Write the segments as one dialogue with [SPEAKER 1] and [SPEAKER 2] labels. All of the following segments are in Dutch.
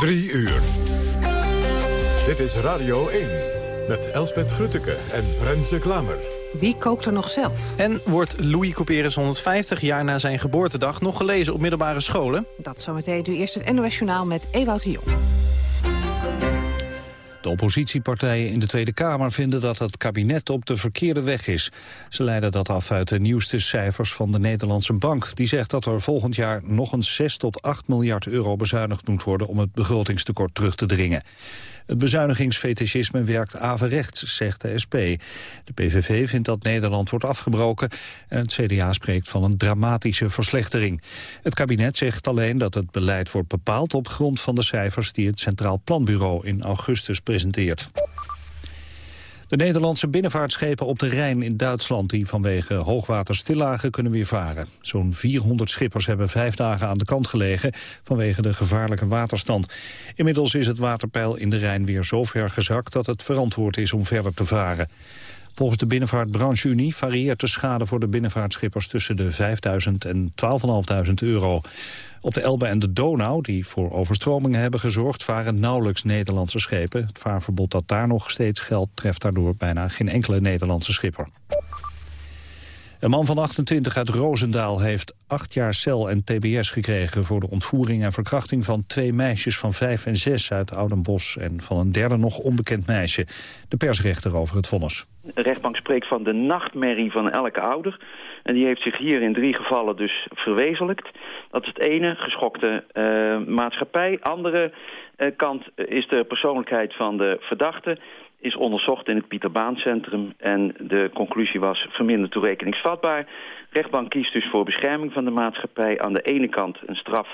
[SPEAKER 1] Drie uur. Dit is Radio 1 met Elspet Grutteke en Renze Klamer.
[SPEAKER 2] Wie kookt er nog zelf?
[SPEAKER 3] En wordt Louis Couperus 150 jaar na zijn geboortedag nog gelezen op middelbare scholen?
[SPEAKER 2] Dat zometeen nu eerst het NOS Journaal met Ewout de Jong.
[SPEAKER 4] Oppositiepartijen in de Tweede Kamer vinden dat het kabinet op de verkeerde weg is. Ze leiden dat af uit de nieuwste cijfers van de Nederlandse Bank. Die zegt dat er volgend jaar nog eens 6 tot 8 miljard euro bezuinigd moet worden om het begrotingstekort terug te dringen. Het bezuinigingsfetischisme werkt averechts, zegt de SP. De PVV vindt dat Nederland wordt afgebroken en het CDA spreekt van een dramatische verslechtering. Het kabinet zegt alleen dat het beleid wordt bepaald op grond van de cijfers die het Centraal Planbureau in augustus presenteert. De Nederlandse binnenvaartschepen op de Rijn in Duitsland... die vanwege hoogwater stillagen kunnen weer varen. Zo'n 400 schippers hebben vijf dagen aan de kant gelegen... vanwege de gevaarlijke waterstand. Inmiddels is het waterpeil in de Rijn weer zo ver gezakt... dat het verantwoord is om verder te varen. Volgens de binnenvaartbrancheunie varieert de schade voor de binnenvaartschippers tussen de 5.000 en 12.500 euro. Op de Elbe en de Donau, die voor overstromingen hebben gezorgd, varen nauwelijks Nederlandse schepen. Het vaarverbod dat daar nog steeds geldt treft daardoor bijna geen enkele Nederlandse schipper. Een man van 28 uit Roosendaal heeft acht jaar cel en tbs gekregen... voor de ontvoering en verkrachting van twee meisjes van vijf en zes uit Oudenbos... en van een derde nog onbekend meisje. De persrechter over het vonnis.
[SPEAKER 5] De rechtbank spreekt van de nachtmerrie van elke ouder. En die heeft zich hier in drie gevallen dus verwezenlijkt. Dat is het ene, geschokte uh, maatschappij. Andere uh, kant is de persoonlijkheid van de verdachte is onderzocht in het Pieter Baan Centrum en de conclusie was verminderd toerekeningsvatbaar. Rechtbank kiest dus voor bescherming van de maatschappij. Aan de ene kant een straf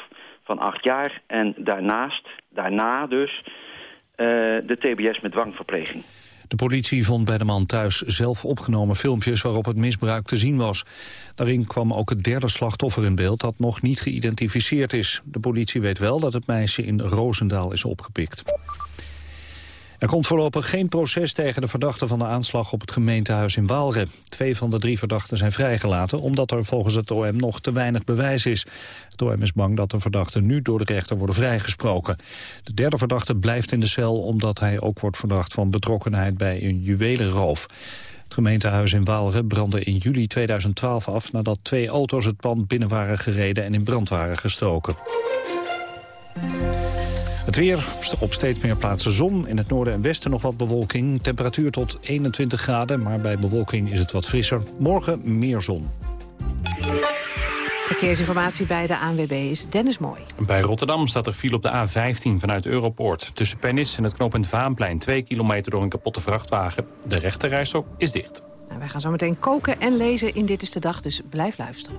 [SPEAKER 5] van acht jaar en daarnaast, daarna dus, uh, de TBS met dwangverpleging.
[SPEAKER 4] De politie vond bij de man thuis zelf opgenomen filmpjes waarop het misbruik te zien was. Daarin kwam ook het derde slachtoffer in beeld dat nog niet geïdentificeerd is. De politie weet wel dat het meisje in Roosendaal is opgepikt. Er komt voorlopig geen proces tegen de verdachten van de aanslag op het gemeentehuis in Waalre. Twee van de drie verdachten zijn vrijgelaten omdat er volgens het OM nog te weinig bewijs is. Het OM is bang dat de verdachten nu door de rechter worden vrijgesproken. De derde verdachte blijft in de cel omdat hij ook wordt verdacht van betrokkenheid bij een juwelenroof. Het gemeentehuis in Waalre brandde in juli 2012 af nadat twee auto's het pand binnen waren gereden en in brand waren gestoken. Het weer, op steeds meer plaatsen zon. In het noorden en westen nog wat bewolking. Temperatuur tot 21 graden, maar bij bewolking is het wat frisser. Morgen meer zon.
[SPEAKER 2] Verkeersinformatie bij de ANWB is Dennis Mooi.
[SPEAKER 6] Bij Rotterdam staat er file op de A15 vanuit Europoort. Tussen Pernis en het knooppunt Vaanplein. Twee kilometer door een kapotte vrachtwagen. De rechterrijstok is dicht.
[SPEAKER 2] Nou, wij gaan zo meteen koken en lezen in Dit is de Dag, dus blijf luisteren.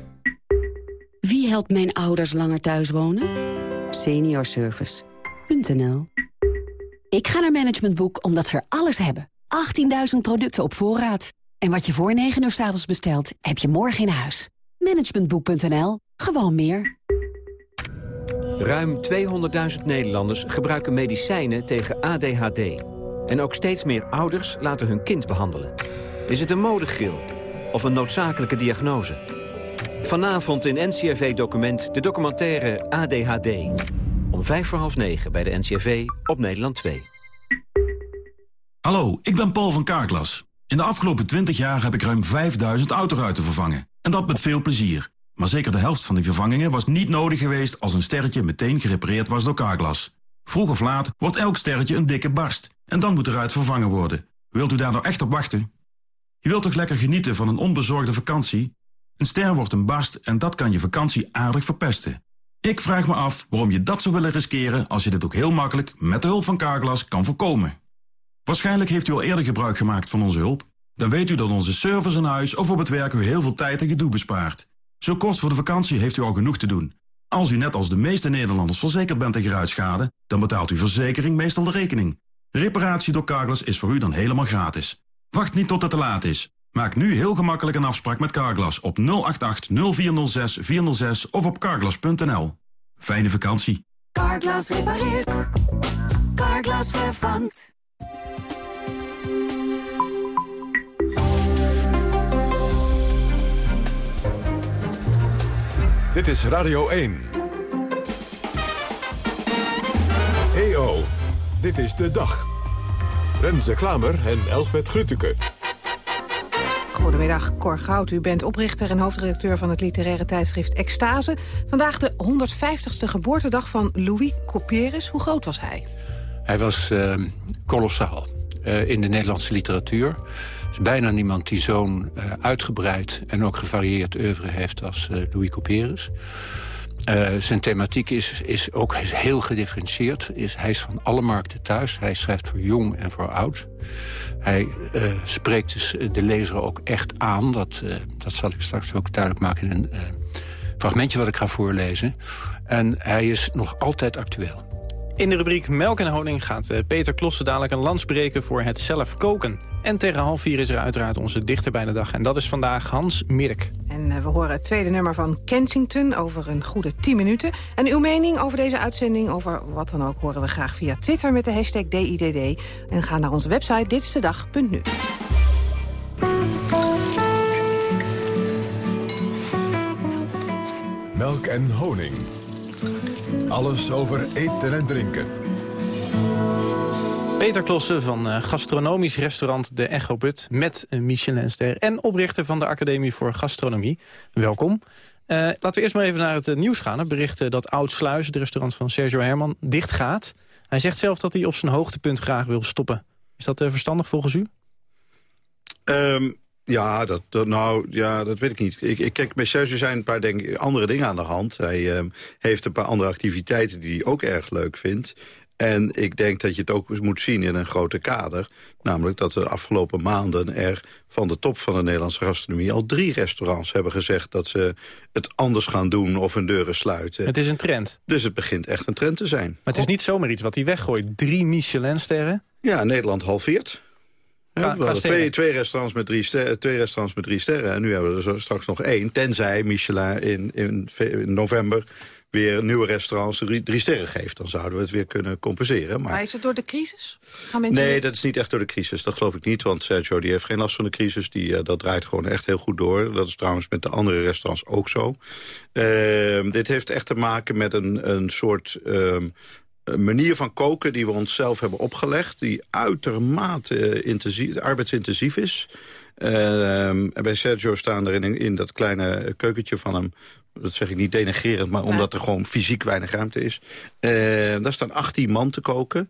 [SPEAKER 7] Wie helpt mijn ouders langer thuis wonen? Seniorservice.nl Ik ga naar Management Boek omdat ze er alles hebben. 18.000 producten op voorraad. En wat je voor 9 uur s avonds bestelt, heb je morgen in huis. Managementboek.nl. Gewoon meer.
[SPEAKER 8] Ruim 200.000 Nederlanders gebruiken medicijnen tegen ADHD. En ook steeds meer ouders laten hun kind behandelen. Is het een modegril of een noodzakelijke diagnose? Vanavond in NCRV-document de documentaire ADHD. Om vijf voor half negen bij de NCRV op Nederland 2.
[SPEAKER 9] Hallo, ik ben Paul van Kaarklas. In de afgelopen 20 jaar heb ik ruim 5000 autoruiten vervangen. En dat met veel plezier. Maar zeker de helft van die vervangingen was niet nodig geweest... als een sterretje meteen gerepareerd was door Carglass. Vroeg of laat wordt elk sterretje een dikke barst. En dan moet eruit vervangen worden. Wilt u daar nou echt op wachten? Je wilt toch lekker genieten van een onbezorgde vakantie... Een ster wordt een barst en dat kan je vakantie aardig verpesten. Ik vraag me af waarom je dat zou willen riskeren... als je dit ook heel makkelijk met de hulp van Carglass kan voorkomen. Waarschijnlijk heeft u al eerder gebruik gemaakt van onze hulp. Dan weet u dat onze service in huis of op het werk u heel veel tijd en gedoe bespaart. Zo kort voor de vakantie heeft u al genoeg te doen. Als u net als de meeste Nederlanders verzekerd bent tegen ruitschade... dan betaalt uw verzekering meestal de rekening. Reparatie door Carglass is voor u dan helemaal gratis. Wacht niet tot het te laat is. Maak nu heel gemakkelijk een afspraak met Carglass op 088 0406 406 of op carglass.nl. Fijne vakantie.
[SPEAKER 10] Carglass repareert. Carglass vervangt.
[SPEAKER 1] Dit is Radio 1. EO, dit is de dag. Renze Klamer en Elsbet Grütke.
[SPEAKER 2] Goedemiddag, Cor Goud. U bent oprichter en hoofdredacteur van het literaire tijdschrift Extase. Vandaag de 150ste geboortedag van Louis Couperus. Hoe groot was hij?
[SPEAKER 11] Hij was uh, kolossaal uh, in de Nederlandse literatuur. Er is bijna niemand die zo'n uh, uitgebreid en ook gevarieerd oeuvre heeft als Louis Couperus. Uh, zijn thematiek is, is ook heel gedifferentieerd. Is, hij is van alle markten thuis. Hij schrijft voor jong en voor oud. Hij uh, spreekt dus de lezer ook echt aan. Dat, dat zal ik straks ook duidelijk maken in een fragmentje wat ik ga voorlezen. En hij is nog altijd actueel.
[SPEAKER 3] In de rubriek Melk en Honing gaat Peter Klossen dadelijk een lans breken voor het zelf koken. En tegen half vier is er uiteraard onze dichter bij de dag. En dat is vandaag Hans Mirk.
[SPEAKER 2] En uh, we horen het tweede nummer van Kensington over een goede 10 minuten. En uw mening over deze uitzending, over wat dan ook... horen we graag via Twitter met de hashtag DIDD. En ga naar onze website ditstedag.nu.
[SPEAKER 1] Melk en honing. Alles over eten en drinken.
[SPEAKER 3] Peter Klossen van uh, gastronomisch restaurant De Echo But... met een Michelinster en oprichter van de Academie voor Gastronomie. Welkom. Uh, laten we eerst maar even naar het uh, nieuws gaan. Het bericht dat Oud Sluis, het restaurant van Sergio Herman, dicht gaat. Hij zegt zelf dat hij op zijn hoogtepunt graag wil stoppen. Is dat verstandig volgens u?
[SPEAKER 12] Um, ja, dat, nou, ja, dat weet ik niet. Ik, ik, kijk, met Sergio zijn een paar denk, andere dingen aan de hand. Hij um, heeft een paar andere activiteiten die hij ook erg leuk vindt. En ik denk dat je het ook moet zien in een groter kader. Namelijk dat de afgelopen maanden er van de top van de Nederlandse gastronomie... al drie restaurants hebben gezegd dat ze het anders gaan doen of hun deuren sluiten.
[SPEAKER 3] Het is een trend.
[SPEAKER 12] Dus het begint echt een trend te zijn.
[SPEAKER 3] Maar het is niet zomaar iets wat hij weggooit. Drie Michelinsterren.
[SPEAKER 12] Ja, Nederland halveert. Ja, we twee, twee, restaurants met drie sterren, twee restaurants met drie sterren. En nu hebben we er straks nog één. Tenzij Michelin in, in, in november weer nieuwe restaurants drie, drie, sterren geeft. Dan zouden we het weer kunnen compenseren. Maar,
[SPEAKER 2] maar is het door de crisis?
[SPEAKER 12] Gaan mensen... Nee, dat is niet echt door de crisis. Dat geloof ik niet, want Sergio die heeft geen last van de crisis. Die, uh, dat draait gewoon echt heel goed door. Dat is trouwens met de andere restaurants ook zo. Uh, dit heeft echt te maken met een, een soort... Een manier van koken die we onszelf hebben opgelegd... die uitermate intensief, arbeidsintensief is. Uh, en bij Sergio staan er in, in dat kleine keukentje van hem dat zeg ik niet denigerend, maar omdat er gewoon fysiek weinig ruimte is. Uh, daar staan 18 man te koken.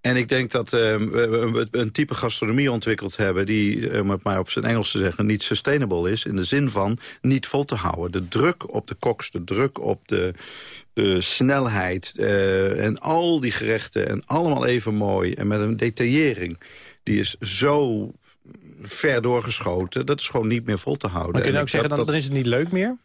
[SPEAKER 12] En ik denk dat uh, we een type gastronomie ontwikkeld hebben... die, om het maar op zijn Engels te zeggen, niet sustainable is. In de zin van niet vol te houden. De druk op de koks, de druk op de, de snelheid... Uh, en al die gerechten, en allemaal even mooi. En met een detaillering, die is zo ver doorgeschoten. Dat is gewoon niet meer vol te houden.
[SPEAKER 3] Maar kun je ook zeggen, dan, dan is het niet leuk meer?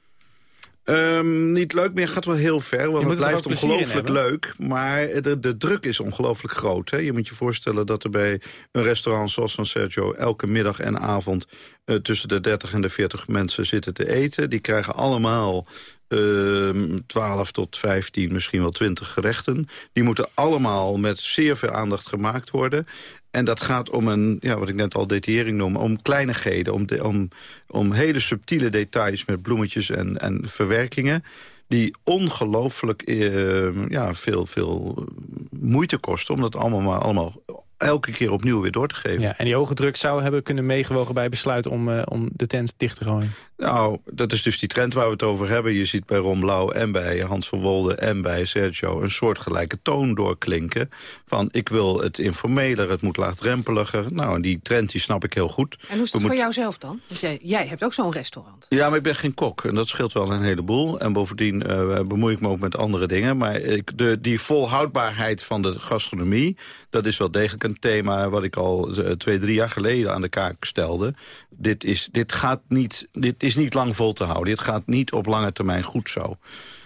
[SPEAKER 12] Um, niet leuk meer, gaat wel heel ver, want het blijft ongelooflijk leuk. Maar de, de druk is ongelooflijk groot. Hè? Je moet je voorstellen dat er bij een restaurant zoals van Sergio... elke middag en avond uh, tussen de 30 en de 40 mensen zitten te eten. Die krijgen allemaal uh, 12 tot 15, misschien wel 20 gerechten. Die moeten allemaal met zeer veel aandacht gemaakt worden. En dat gaat om een, ja, wat ik net al detaillering noem, om kleinigheden. Om, de, om, om hele subtiele details met bloemetjes en, en verwerkingen die ongelooflijk uh, ja, veel, veel moeite kosten... om dat allemaal, maar allemaal elke keer opnieuw weer door te geven.
[SPEAKER 3] Ja, en die hoge druk zou hebben kunnen meegewogen bij besluit om, uh, om de tent dicht te gooien.
[SPEAKER 12] Nou, dat is dus die trend waar we het over hebben. Je ziet bij Ron Blauw en bij Hans van Wolde en bij Sergio... een soortgelijke toon doorklinken. Van ik wil het informeler, het moet laagdrempeliger. Nou, en die trend die snap ik heel goed.
[SPEAKER 2] En hoe is dat voor jou zelf dan? Want jij, jij hebt ook zo'n restaurant.
[SPEAKER 12] Ja, maar ik ben geen kok. En dat scheelt wel een heleboel. En bovendien uh, bemoei ik me ook met andere dingen. Maar ik, de, die volhoudbaarheid van de gastronomie... dat is wel degelijk een thema wat ik al uh, twee, drie jaar geleden aan de kaak stelde. Dit, is, dit gaat niet... Dit is is niet lang vol te houden. Het gaat niet op lange termijn goed zo.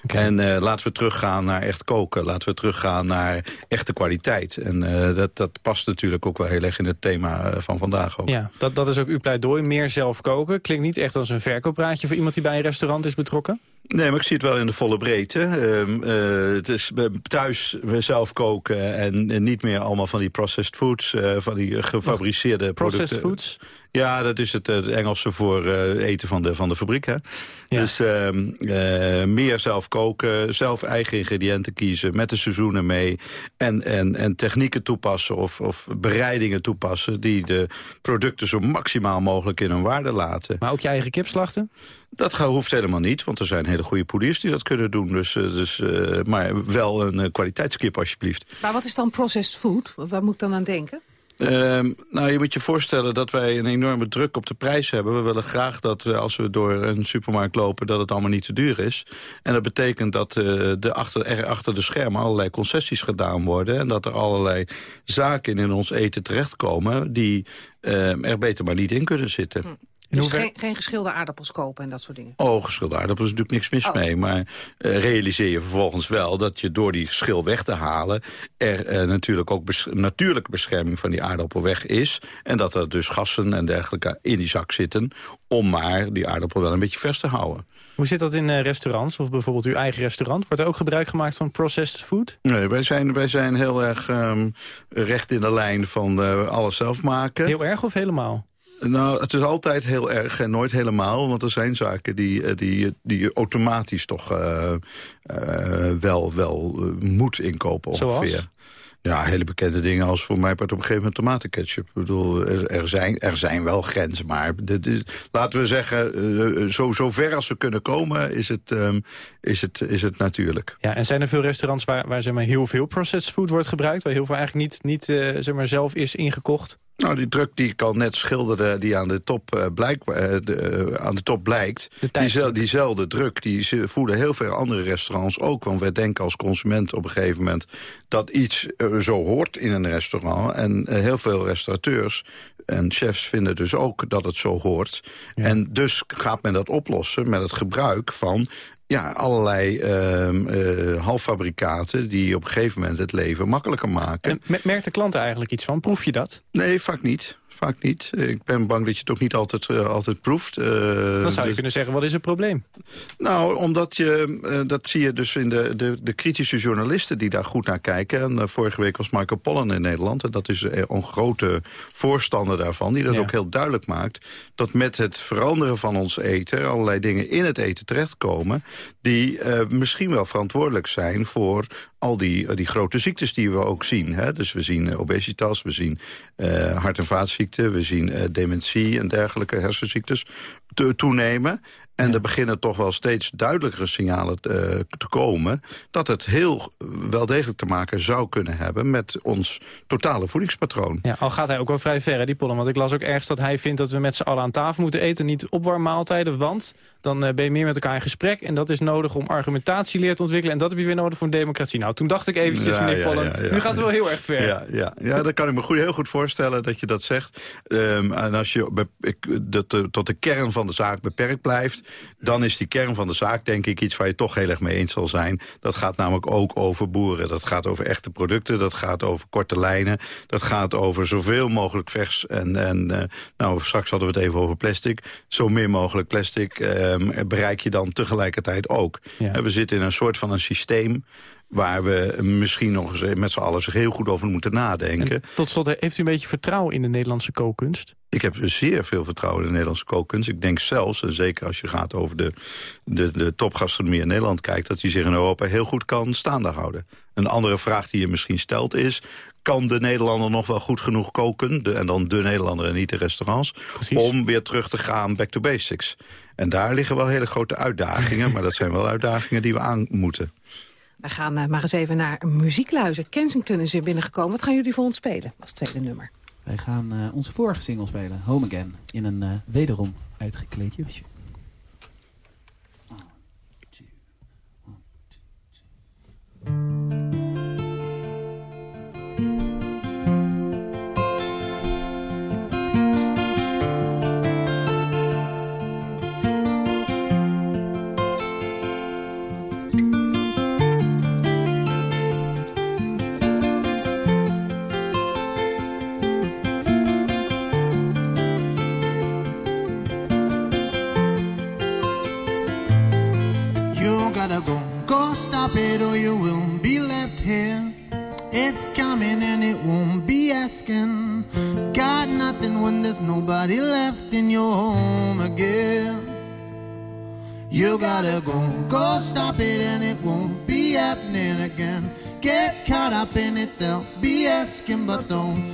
[SPEAKER 12] En uh, laten we teruggaan naar echt koken. Laten we teruggaan naar echte kwaliteit. En uh, dat, dat past natuurlijk ook wel heel erg in het thema uh, van vandaag. Ook.
[SPEAKER 3] Ja, dat, dat is ook uw pleidooi. Meer zelf koken. Klinkt niet echt als een verkooppraatje voor iemand die bij een restaurant is betrokken?
[SPEAKER 12] Nee, maar ik zie het wel in de volle breedte. Uh, het is thuis zelf koken en, en, niet meer allemaal van die processed foods, uh, van die gefabriceerde
[SPEAKER 3] processed
[SPEAKER 12] producten.
[SPEAKER 3] foods?
[SPEAKER 12] Ja, dat is het, het Engelse voor eten van de, van de fabriek. Hè? Ja. Dus ehm, meer zelf koken, zelf eigen ingrediënten kiezen, met de seizoenen mee. En, en, en technieken toepassen of, of bereidingen toepassen die de producten zo maximaal mogelijk in hun waarde laten.
[SPEAKER 3] Maar ook je eigen kip slachten?
[SPEAKER 12] Dat hoeft helemaal niet, want er zijn hele goede poeliers die dat kunnen doen. Dus, dus, uh, maar wel een kwaliteitskip alsjeblieft.
[SPEAKER 2] Maar wat is dan processed food? Waar moet ik dan aan denken?
[SPEAKER 12] Uh, nou, je moet je voorstellen dat wij een enorme druk op de prijs hebben. We willen graag dat we, als we door een supermarkt lopen... dat het allemaal niet te duur is. En dat betekent dat uh, de achter, er achter de schermen allerlei concessies gedaan worden... en dat er allerlei zaken in ons eten terechtkomen... die uh, er beter maar niet in kunnen zitten.
[SPEAKER 2] Hm. Dus geen, geen, geschilde aardappels kopen en dat soort dingen?
[SPEAKER 12] Oh, geschilde aardappels is natuurlijk niks mis oh. mee. Maar uh, realiseer je vervolgens wel dat je door die schil weg te halen... er uh, natuurlijk ook bes natuurlijke bescherming van die aardappel weg is. En dat er dus gassen en dergelijke in die zak zitten... om maar die aardappel wel een beetje vers te houden.
[SPEAKER 3] Hoe zit dat in uh, restaurants of bijvoorbeeld uw eigen restaurant? Wordt er ook gebruik gemaakt van processed food?
[SPEAKER 12] Nee, wij zijn, wij zijn heel erg um, recht in de lijn van alles zelf maken.
[SPEAKER 3] Heel erg of helemaal?
[SPEAKER 12] Nou, het is altijd heel erg en nooit helemaal. Want er zijn zaken die, die, die je automatisch toch uh, uh, wel, wel moet inkopen ongeveer.
[SPEAKER 3] Zoals?
[SPEAKER 12] Ja, hele bekende dingen als voor mij part op een gegeven moment tomatenketchup. Ik bedoel, er, zijn, er zijn wel grenzen, maar dit is, laten we zeggen, uh, zo, zo ver als we kunnen komen, is het, um, is het, is het natuurlijk.
[SPEAKER 3] Ja, en zijn er veel restaurants waar, waar zeg maar, heel veel processed food wordt gebruikt? Waar heel veel eigenlijk niet, niet uh, zeg maar, zelf is ingekocht?
[SPEAKER 12] Nou, die druk die ik al net schilderde, die aan de top, uh, blijk, uh, de, uh, aan de top blijkt... Die, diezelfde druk, die voelen heel veel andere restaurants ook. Want wij denken als consument op een gegeven moment... dat iets zo hoort in een restaurant. En heel veel restaurateurs en chefs vinden dus ook dat het zo hoort. Ja. En dus gaat men dat oplossen met het gebruik van ja, allerlei uh, uh, halffabrikaten die op een gegeven moment het leven makkelijker maken.
[SPEAKER 3] En merkt de klant eigenlijk iets van? Proef je dat?
[SPEAKER 12] Nee, vaak niet. Vaak niet. Ik ben bang dat je het ook niet altijd, uh, altijd proeft. Uh,
[SPEAKER 3] Dan zou je dus... kunnen zeggen, wat is het probleem?
[SPEAKER 12] Nou, omdat je, uh, dat zie je dus in de, de, de kritische journalisten die daar goed naar kijken. En vorige week was Michael Pollan in Nederland. En dat is een grote voorstander daarvan. Die dat ja. ook heel duidelijk maakt. Dat met het veranderen van ons eten, allerlei dingen in het eten terechtkomen. Die misschien wel verantwoordelijk zijn voor al die, die grote ziektes die we ook zien. Hè? Dus we zien obesitas, we zien uh, hart- en vaatziekten... we zien dementie en dergelijke hersenziektes te, toenemen. En ja. er beginnen toch wel steeds duidelijkere signalen te, te, komen... dat het heel wel degelijk te maken zou kunnen hebben... met ons totale voedingspatroon.
[SPEAKER 3] Ja, al gaat hij ook wel vrij ver, hè, die pollen. Want ik las ook ergens dat hij vindt dat we met z'n allen aan tafel moeten eten... niet opwarmmaaltijden, want dan uh, ben je meer met elkaar in gesprek... en dat is nodig om argumentatieleer te ontwikkelen... en dat heb je weer nodig voor een democratie. Nou, toen dacht ik eventjes, ja, meneer ja, Pollen, nu gaat het wel heel erg ver.
[SPEAKER 12] Ja, ja, ja dat kan ik me goed, heel goed voorstellen dat je dat zegt. Um, en als je ik, dat, tot de kern van de zaak beperkt blijft... dan is die kern van de zaak denk ik iets waar je toch heel erg mee eens zal zijn. Dat gaat namelijk ook over boeren. Dat gaat over echte producten, dat gaat over korte lijnen. Dat gaat over zoveel mogelijk vers. En, en uh, nou, straks hadden we het even over plastic. Zo min mogelijk plastic um, bereik je dan tegelijkertijd ook. Ja. En we zitten in een soort van een systeem waar we misschien nog eens met z'n allen zich heel goed over moeten nadenken.
[SPEAKER 3] En tot slot, heeft u een beetje vertrouwen in de Nederlandse kookkunst?
[SPEAKER 12] Ik heb zeer veel vertrouwen in de Nederlandse kookkunst. Ik denk zelfs, en zeker als je gaat over de, de, de topgastronomie in Nederland kijkt... dat die zich in Europa heel goed kan staande houden. Een andere vraag die je misschien stelt is... kan de Nederlander nog wel goed genoeg koken? De, en dan de Nederlander en niet de restaurants. Precies. Om weer terug te gaan back to basics. En daar liggen wel hele grote uitdagingen. maar dat zijn wel uitdagingen die we aan moeten.
[SPEAKER 2] We gaan uh, maar eens even naar muziek luisteren. Kensington is weer binnengekomen. Wat gaan jullie voor ons spelen als tweede nummer?
[SPEAKER 13] Wij gaan uh, onze vorige single spelen, Home Again, in een uh, wederom uitgekleed jasje.
[SPEAKER 14] Up in it, they'll be asking, but don't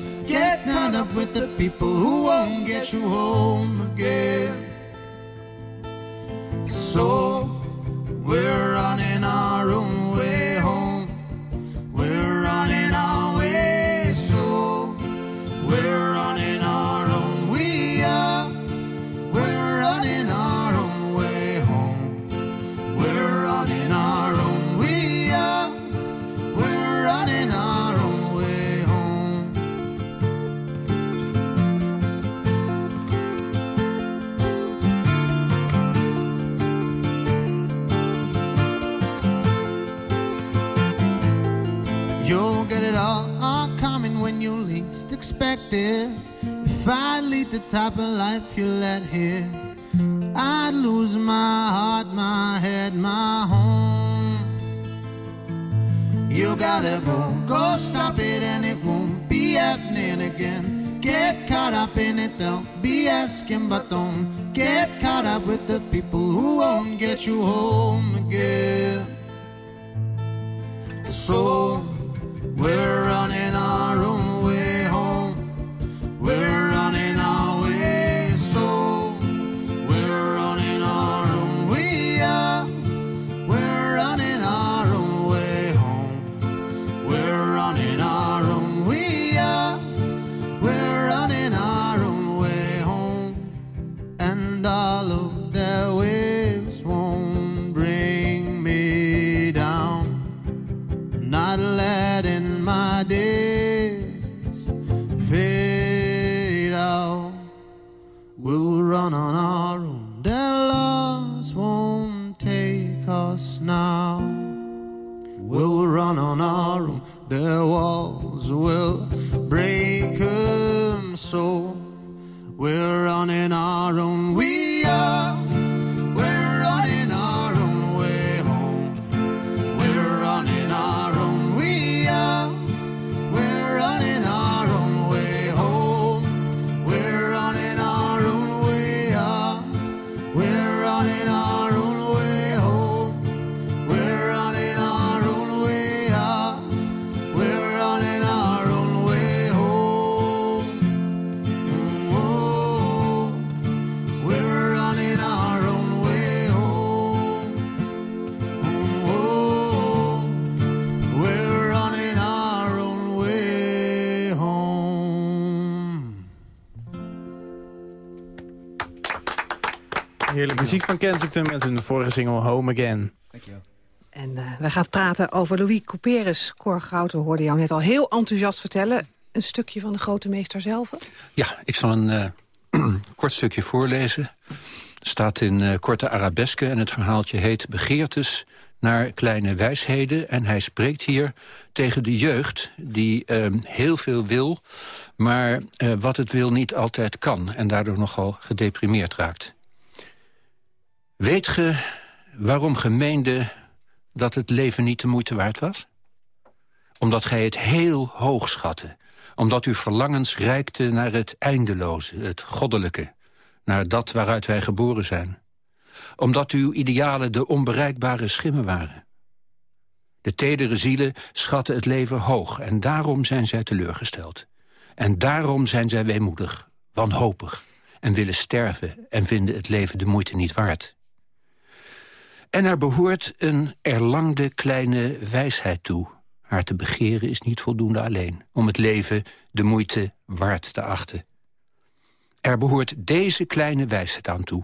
[SPEAKER 3] muziek van Kensington met hun vorige single Home Again.
[SPEAKER 2] En uh, wij gaan praten over Louis Couperus. Cor Gouten hoorde jou net al heel enthousiast vertellen. Een stukje van de grote meester zelf.
[SPEAKER 11] Ja, ik zal een uh, kort stukje voorlezen. Het staat in uh, korte arabesken en het verhaaltje heet... Begeertes naar kleine wijsheden. En hij spreekt hier tegen de jeugd die heel veel wil... maar wat het wil niet altijd kan en daardoor nogal gedeprimeerd raakt. Weet ge waarom ge meende dat het leven niet de moeite waard was? Omdat gij het heel hoog schatte. Omdat uw verlangens reikte naar het eindeloze, het goddelijke. Naar dat waaruit wij geboren zijn. Omdat uw idealen de onbereikbare schimmen waren. De tedere zielen schatten het leven hoog en daarom zijn zij teleurgesteld. En daarom zijn zij weemoedig, wanhopig en willen sterven... en vinden het leven de moeite niet waard. En er behoort een erlangde kleine wijsheid toe. Haar te begeren is niet voldoende alleen... om het leven de moeite waard te achten. Er behoort deze kleine wijsheid aan toe.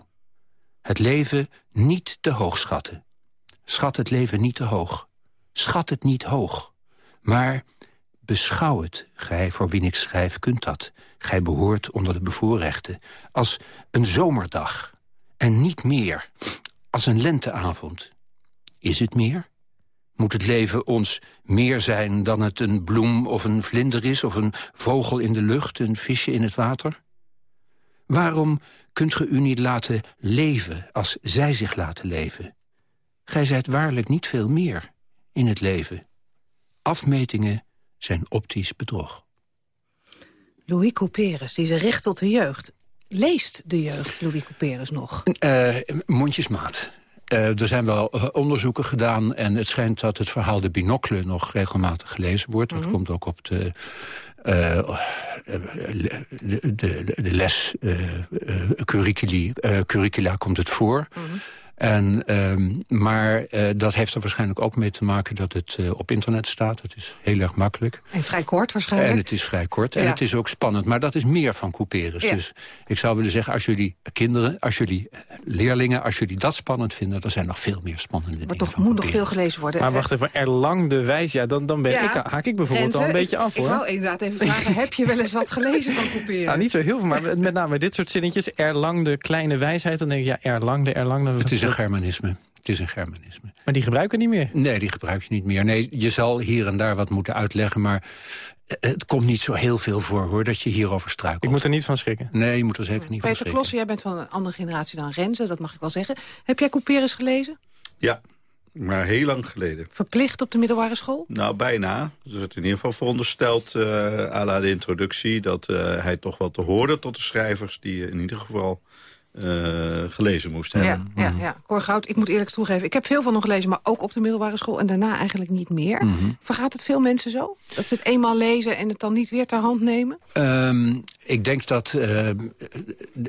[SPEAKER 11] Het leven niet te hoog schatten. Schat het leven niet te hoog. Schat het niet hoog. Maar beschouw het, gij voor wie ik schrijf kunt dat. Gij behoort onder de bevoorrechten. Als een zomerdag. En niet meer als een lenteavond. Is het meer? Moet het leven ons meer zijn dan het een bloem of een vlinder is... of een vogel in de lucht, een visje in het water? Waarom kunt ge u niet laten leven als zij zich laten leven? gij zijt waarlijk niet veel meer in het leven. Afmetingen zijn optisch bedrog.
[SPEAKER 2] Louis Couperus, die ze richt tot de jeugd. Leest de jeugd Louis Couperus nog?
[SPEAKER 11] Uh, mondjesmaat. Uh, er zijn wel uh, onderzoeken gedaan en het schijnt dat het verhaal de binocle nog regelmatig gelezen wordt. Dat mm -hmm. komt ook op de, uh, de, de, de, les curriculi, curricula komt het voor. Mm -hmm. En, um, maar uh, dat heeft er waarschijnlijk ook mee te maken dat het uh, op internet staat. Het is heel erg makkelijk.
[SPEAKER 2] En vrij kort waarschijnlijk.
[SPEAKER 11] En het is vrij kort. Ja. En het is ook spannend. Maar dat is meer van couperus. Ja. Dus ik zou willen zeggen, als jullie kinderen, als jullie leerlingen... als jullie dat spannend vinden, dan zijn nog veel meer spannende
[SPEAKER 2] maar
[SPEAKER 11] dingen
[SPEAKER 2] toch moet nog veel gelezen worden.
[SPEAKER 3] Maar wacht even, Erlang de Wijs, ja, dan, dan ben ja. ik, haak ik bijvoorbeeld
[SPEAKER 2] Renze,
[SPEAKER 3] al een beetje af.
[SPEAKER 2] Ik
[SPEAKER 3] hoor.
[SPEAKER 2] wou inderdaad even vragen, heb je wel eens wat gelezen van couperus?
[SPEAKER 3] Nou, niet zo heel veel, maar met name dit soort zinnetjes. Erlang de kleine wijsheid, dan denk ik, ja, Erlang de Erlang... De,
[SPEAKER 11] het is een germanisme. Het is een germanisme.
[SPEAKER 3] Maar die gebruiken niet meer?
[SPEAKER 11] Nee, die gebruik je niet meer. Nee, je zal hier en daar wat moeten uitleggen, maar het komt niet zo heel veel voor, hoor, dat je hierover struikelt.
[SPEAKER 3] Ik moet er niet van schrikken?
[SPEAKER 11] Nee, je moet er zeker niet
[SPEAKER 2] Peter
[SPEAKER 11] van schrikken.
[SPEAKER 2] Klossen, jij bent van een andere generatie dan Renze, dat mag ik wel zeggen. Heb jij Couperus gelezen?
[SPEAKER 12] Ja, maar heel lang geleden.
[SPEAKER 2] Verplicht op de middelbare school?
[SPEAKER 12] Nou, bijna. Dus het in ieder geval verondersteld, uh, à la de introductie... dat uh, hij toch wel te horen tot de schrijvers die in ieder geval... Uh, gelezen moest hebben.
[SPEAKER 2] Ja, ja, ja. Cor Goud, ik moet eerlijk toegeven... ik heb veel van hem gelezen, maar ook op de middelbare school... en daarna eigenlijk niet meer. Mm -hmm. Vergaat het veel mensen zo? Dat ze het eenmaal lezen en het dan niet weer ter hand nemen?
[SPEAKER 11] Um, ik denk dat uh,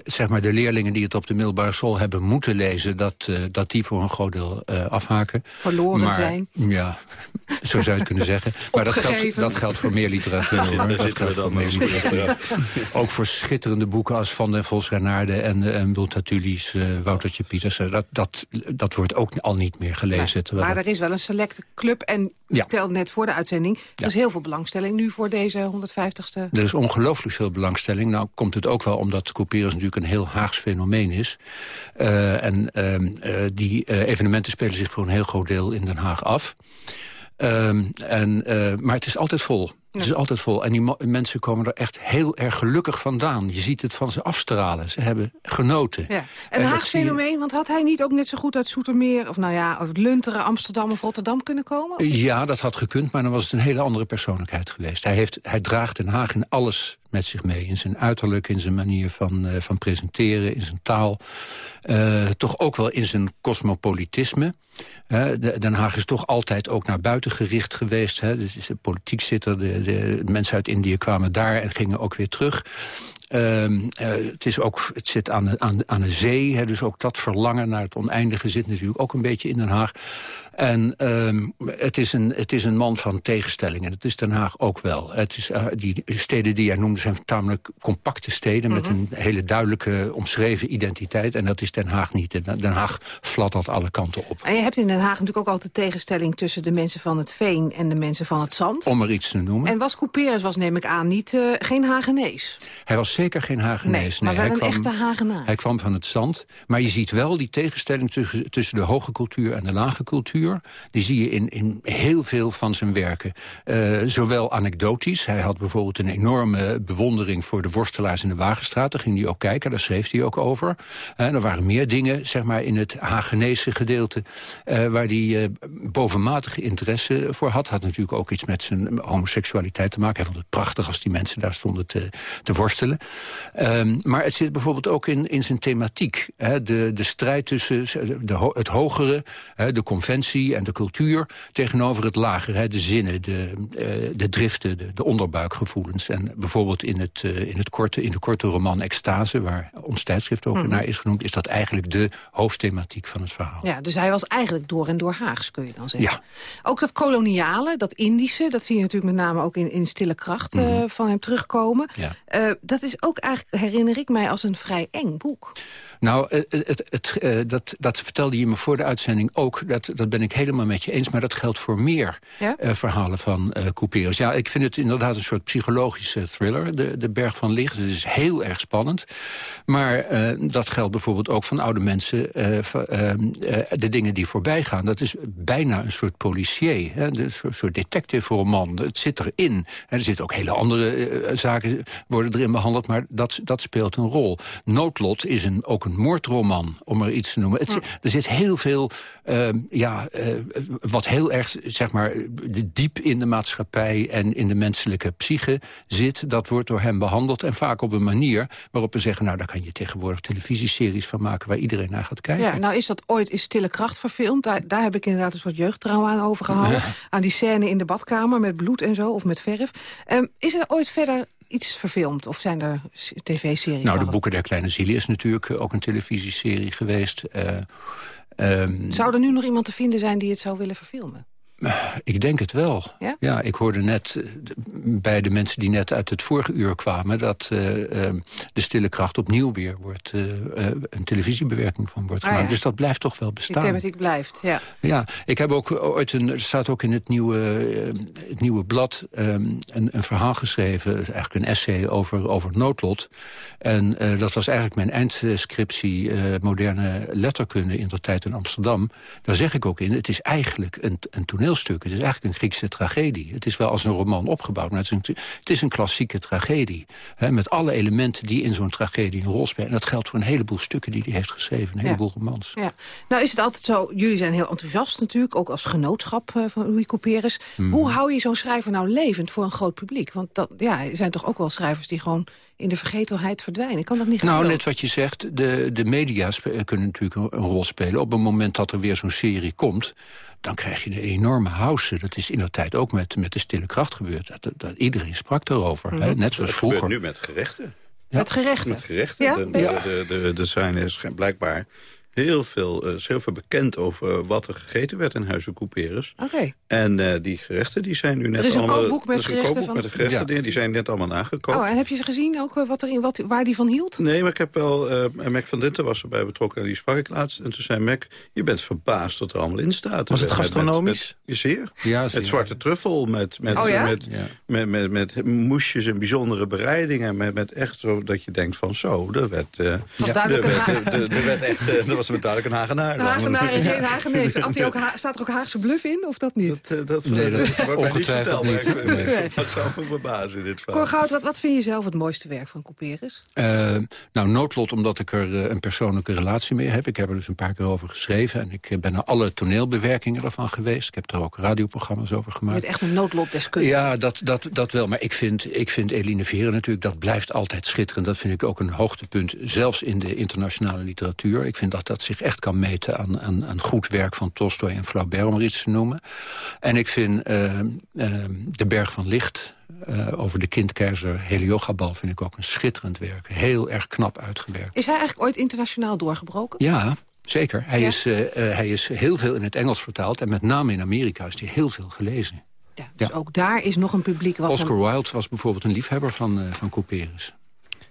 [SPEAKER 11] zeg maar de leerlingen die het op de middelbare school hebben moeten lezen... dat, uh, dat die voor een groot deel uh, afhaken.
[SPEAKER 2] Verloren
[SPEAKER 11] maar,
[SPEAKER 2] zijn.
[SPEAKER 11] Ja, zo zou je het kunnen zeggen. Maar dat geldt, dat geldt voor meer literatuur.
[SPEAKER 12] Ja,
[SPEAKER 11] dat geldt voor meer literatuur. Ook voor schitterende boeken als Van den Vos Renaarde en, en Multatuli's, uh, Woutertje Pietersen. Dat, dat, dat wordt ook al niet meer gelezen.
[SPEAKER 2] Nee, maar er is wel een selecte club. En ja. vertelde net voor de uitzending... er ja. is heel veel belangstelling nu voor deze 150ste.
[SPEAKER 11] Er is ongelooflijk veel belangstelling. Nou komt het ook wel omdat Couperus natuurlijk een heel Haags fenomeen is. Uh, en uh, die evenementen spelen zich voor een heel groot deel in Den Haag af. Um, en, uh, maar het is altijd vol. Het is altijd vol. En die mensen komen er echt heel erg gelukkig vandaan. Je ziet het van ze afstralen. Ze hebben genoten.
[SPEAKER 2] Ja. Een Haags fenomeen, je... want had hij niet ook net zo goed uit Soetermeer... of nou ja, uit Lunteren, Amsterdam of Rotterdam kunnen komen? Of?
[SPEAKER 11] Ja, dat had gekund, maar dan was het een hele andere persoonlijkheid geweest. Hij, heeft, hij draagt Den Haag in alles met zich mee. In zijn uiterlijk, in zijn manier van, uh, van presenteren, in zijn taal. Uh, toch ook wel in zijn cosmopolitisme. Uh, de, Den Haag is toch altijd ook naar buiten gericht geweest. Hè. Dus de politiek zit er, de, de mensen uit Indië kwamen daar en gingen ook weer terug. Uh, uh, het, is ook, het zit aan de, aan, aan de zee, hè, dus ook dat verlangen naar het oneindige zit natuurlijk ook een beetje in Den Haag. En um, het, is een, het is een man van tegenstellingen. Dat is Den Haag ook wel. Het is, uh, die steden die jij noemde zijn tamelijk compacte steden... Mm -hmm. met een hele duidelijke omschreven identiteit. En dat is Den Haag niet. Den Haag fladdert alle kanten op.
[SPEAKER 2] En je hebt in Den Haag natuurlijk ook altijd tegenstelling... tussen de mensen van het veen en de mensen van het zand.
[SPEAKER 11] Om er iets te noemen.
[SPEAKER 2] En was Couperus, was neem ik aan, niet, uh, geen Hagenees?
[SPEAKER 11] Hij was zeker geen Hagenees.
[SPEAKER 2] Nee, maar
[SPEAKER 11] nee, hij
[SPEAKER 2] een
[SPEAKER 11] kwam,
[SPEAKER 2] echte Hagenaar.
[SPEAKER 11] Hij kwam van het zand. Maar je ziet wel die tegenstelling tussen, tussen de hoge cultuur en de lage cultuur. Die zie je in, in heel veel van zijn werken. Uh, zowel anekdotisch. Hij had bijvoorbeeld een enorme bewondering voor de worstelaars in de Wagenstraat. Daar ging hij ook kijken, daar schreef hij ook over. Uh, er waren meer dingen zeg maar, in het Hagenese gedeelte... Uh, waar hij bovenmatige interesse voor had. Had natuurlijk ook iets met zijn homoseksualiteit te maken. Hij vond het prachtig als die mensen daar stonden te, te worstelen. Um, maar het zit bijvoorbeeld ook in, in zijn thematiek. Hè, de, de strijd tussen de, het hogere, hè, de conventie en de cultuur... tegenover het lagere, hè, de zinnen, de, uh, de driften, de, de, onderbuikgevoelens. En bijvoorbeeld in, het, uh, in, het korte, in de korte roman Extase... waar ons tijdschrift ook mm. naar is genoemd... is dat eigenlijk de hoofdthematiek van het verhaal.
[SPEAKER 2] Ja, dus hij was eigenlijk door en door Haags, kun je dan zeggen.
[SPEAKER 11] Ja.
[SPEAKER 2] Ook dat koloniale, dat Indische... dat zie je natuurlijk met name ook in, in Stille Kracht mm. uh, van hem terugkomen.
[SPEAKER 11] Ja.
[SPEAKER 2] Dat is ook eigenlijk, herinner ik mij, als een vrij eng boek.
[SPEAKER 11] Nou, het, het, het, uh, dat, dat vertelde je me voor de uitzending ook. Dat, dat ben ik helemaal met je eens. Maar dat geldt voor meer
[SPEAKER 2] ja?
[SPEAKER 11] uh, verhalen van uh, Couperus. Ja, ik vind het inderdaad een soort psychologische thriller. De, de Berg van Licht. Het is heel erg spannend. Maar dat geldt bijvoorbeeld ook van oude mensen. de dingen die voorbij gaan. Dat is bijna een soort policier. Hè? Een soort detective roman. Het zit erin. En er zitten ook hele andere zaken worden erin behandeld. Maar dat, dat speelt een rol. Noodlot is een, ook een moordroman, om er iets te noemen. Het, Er zit heel veel, ehm, ja, eh, wat heel erg, zeg maar, diep in de maatschappij en in de menselijke psyche zit. Dat wordt door hem behandeld en vaak op een manier waarop we zeggen, nou, daar kan je tegenwoordig televisieseries van maken waar iedereen naar gaat kijken.
[SPEAKER 2] Ja, nou is dat ooit is Stille Kracht verfilmd. Daar, daar heb ik inderdaad een soort jeugdtrauma aan overgehouden. Aan die scène in de badkamer met bloed en zo, of met verf. Ehm, is er ooit verder iets verfilmd? Of zijn er tv-series?
[SPEAKER 11] Nou, de? Boeken der Kleine Zielen is natuurlijk eh, ook een televisieserie geweest. Eh, ehm,
[SPEAKER 2] Zou er nu nog iemand te vinden zijn die het zou willen verfilmen?
[SPEAKER 11] Ik denk het wel.
[SPEAKER 2] Ja?
[SPEAKER 11] ik hoorde net eh, bij de mensen die net uit het vorige uur kwamen... dat eh, eh, de stille kracht opnieuw weer wordt, een televisiebewerking van wordt
[SPEAKER 2] Ah,
[SPEAKER 11] gemaakt.
[SPEAKER 2] ja.
[SPEAKER 11] Dus dat blijft toch wel
[SPEAKER 2] Die
[SPEAKER 11] bestaan.
[SPEAKER 2] thematiek blijft, ja.
[SPEAKER 11] Ja, ik heb ook ooit een, er staat ook in het nieuwe, het nieuwe blad ehm, een, een verhaal geschreven, eigenlijk een essay over, over noodlot. En dat was eigenlijk mijn eindscriptie moderne letterkunde in de tijd in Amsterdam. Daar zeg ik ook in, het is eigenlijk een, een toneelstuk. Het is eigenlijk een Griekse tragedie. Het is wel als een roman opgebouwd, maar het is een, het is een klassieke tragedie. Hè, met alle elementen die in zo'n tragedie een rol spelen. En dat geldt voor een heleboel stukken die hij heeft geschreven, een heleboel romans.
[SPEAKER 2] Ja. Nou is het altijd zo, jullie zijn heel enthousiast natuurlijk... ook als genootschap eh, van Louis Couperus.
[SPEAKER 11] Hmm.
[SPEAKER 2] Hoe hou je zo'n schrijver nou levend voor een groot publiek? Want dat, ja, er zijn toch ook wel schrijvers die gewoon in de vergetelheid verdwijnen. Kan dat niet
[SPEAKER 11] Nou, net wat je zegt, de, de media kunnen natuurlijk een, een rol spelen. Op het moment dat er weer zo'n serie komt... dan krijg je een enorme house. Dat is in de tijd ook met, met de stille kracht gebeurd. Dat, dat, iedereen sprak daarover, hè? net zoals
[SPEAKER 12] Dat gebeurt
[SPEAKER 11] vroeger.
[SPEAKER 12] nu met gerechten.
[SPEAKER 2] Met gerechten?
[SPEAKER 12] Met gerechten.
[SPEAKER 2] Ja,
[SPEAKER 12] De- de, de, de, de zijn is blijkbaar heel veel, eh, is heel veel bekend over wat er gegeten werd in Huizen Couperus.
[SPEAKER 2] Oké.
[SPEAKER 12] En eh, die gerechten die zijn nu net
[SPEAKER 2] Er is een
[SPEAKER 12] allemaal...
[SPEAKER 2] kookboek met
[SPEAKER 12] er
[SPEAKER 2] gerechten
[SPEAKER 12] kookboek
[SPEAKER 2] van-
[SPEAKER 12] met de gerechten,
[SPEAKER 11] Ja.
[SPEAKER 12] die, die zijn net allemaal nagekookt.
[SPEAKER 2] Oh, en heb je ze gezien ook eh, wat erin, wat, waar die van hield?
[SPEAKER 12] Nee, maar ik heb wel... eh Mac van Dinten was erbij betrokken en die sprak ik laatst. En toen zei Mac, je bent verbaasd wat er allemaal in staat.
[SPEAKER 3] Was het
[SPEAKER 12] Met- met-
[SPEAKER 3] gastronomisch?
[SPEAKER 12] Met, zeer.
[SPEAKER 11] Ja, zeer.
[SPEAKER 12] Het zwarte truffel met, met,
[SPEAKER 2] Oh ja?
[SPEAKER 12] met,
[SPEAKER 11] Ja.
[SPEAKER 12] met, met, met moesjes en bijzondere bereidingen. Met, met echt zo dat je denkt van zo, er werd... eh,
[SPEAKER 2] was
[SPEAKER 12] er
[SPEAKER 2] duidelijk een
[SPEAKER 12] werd, er- er- er werd echt, eh, er was duidelijk een Hagenaar.
[SPEAKER 2] Een
[SPEAKER 12] dan.
[SPEAKER 2] Hagenaar en geen Hagenees. Had hij ook Ha- staat er ook Haagse bluff in, of dat niet?
[SPEAKER 12] Dat, eh, dat,
[SPEAKER 11] Nee, dat
[SPEAKER 12] wordt verteld,
[SPEAKER 11] niet. Nee.
[SPEAKER 12] Dat zou me verbazen in dit.
[SPEAKER 2] Cor Goud, wat, wat vind je zelf het mooiste werk van Couperus?
[SPEAKER 11] Eh, nou, noodlot omdat ik er eh, een persoonlijke relatie mee heb. Ik heb er dus een paar keer over geschreven. En ik ben naar alle toneelbewerkingen ervan geweest. Ik heb er ook radioprogramma's over
[SPEAKER 2] Je
[SPEAKER 11] gemaakt.
[SPEAKER 2] bent echt een noodlotdeskundige.
[SPEAKER 11] Ja, dat, dat, dat wel. Maar ik vind, ik vind Eline Veren natuurlijk, dat blijft altijd schitterend. Dat vind ik ook een hoogtepunt, zelfs in de internationale literatuur. Ik vind dat dat zich echt kan meten aan, aan, aan goed werk van Tolstoy en Flaubert, om er iets te noemen. En ik vind eh, eh, De Berg van Licht, eh, over de kindkeizer Heliogabal, vind ik ook een schitterend werk. Heel erg knap uitgewerkt.
[SPEAKER 2] Is hij eigenlijk ooit internationaal doorgebroken?
[SPEAKER 11] Ja, zeker. Hij,
[SPEAKER 2] Ja?
[SPEAKER 11] is, hij is heel veel in het Engels vertaald. En met name in Amerika is hij heel veel gelezen.
[SPEAKER 2] Ja, dus ook daar is nog een publiek wat
[SPEAKER 11] Oscar Wilde was bijvoorbeeld een liefhebber van, eh van Couperus.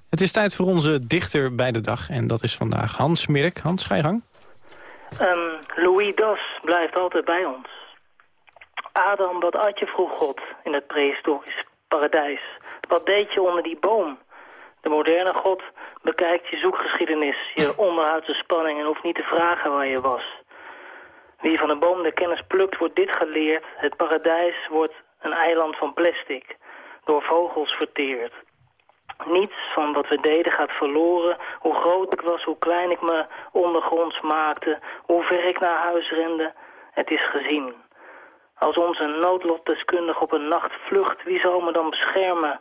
[SPEAKER 3] Het is tijd voor onze dichter bij de dag. En dat is vandaag Hans Mirk. Hans, ga je gang.
[SPEAKER 15] Ehm, Louis Das blijft altijd bij ons. Adam, wat at je vroeg God in het prehistorisch paradijs? Wat deed je onder die boom? De moderne God bekijkt je zoekgeschiedenis, je onderhoudse spanning en hoeft niet te vragen waar je was. Wie van de boom de kennis plukt, wordt dit geleerd. Het paradijs wordt een eiland van plastic, door vogels verteerd. Niets van wat we deden gaat verloren. Hoe groot ik was, hoe klein ik me ondergronds maakte, hoe ver ik naar huis rende. Het is gezien. Als onze noodlotdeskundige op een nacht vlucht, wie zal me dan beschermen?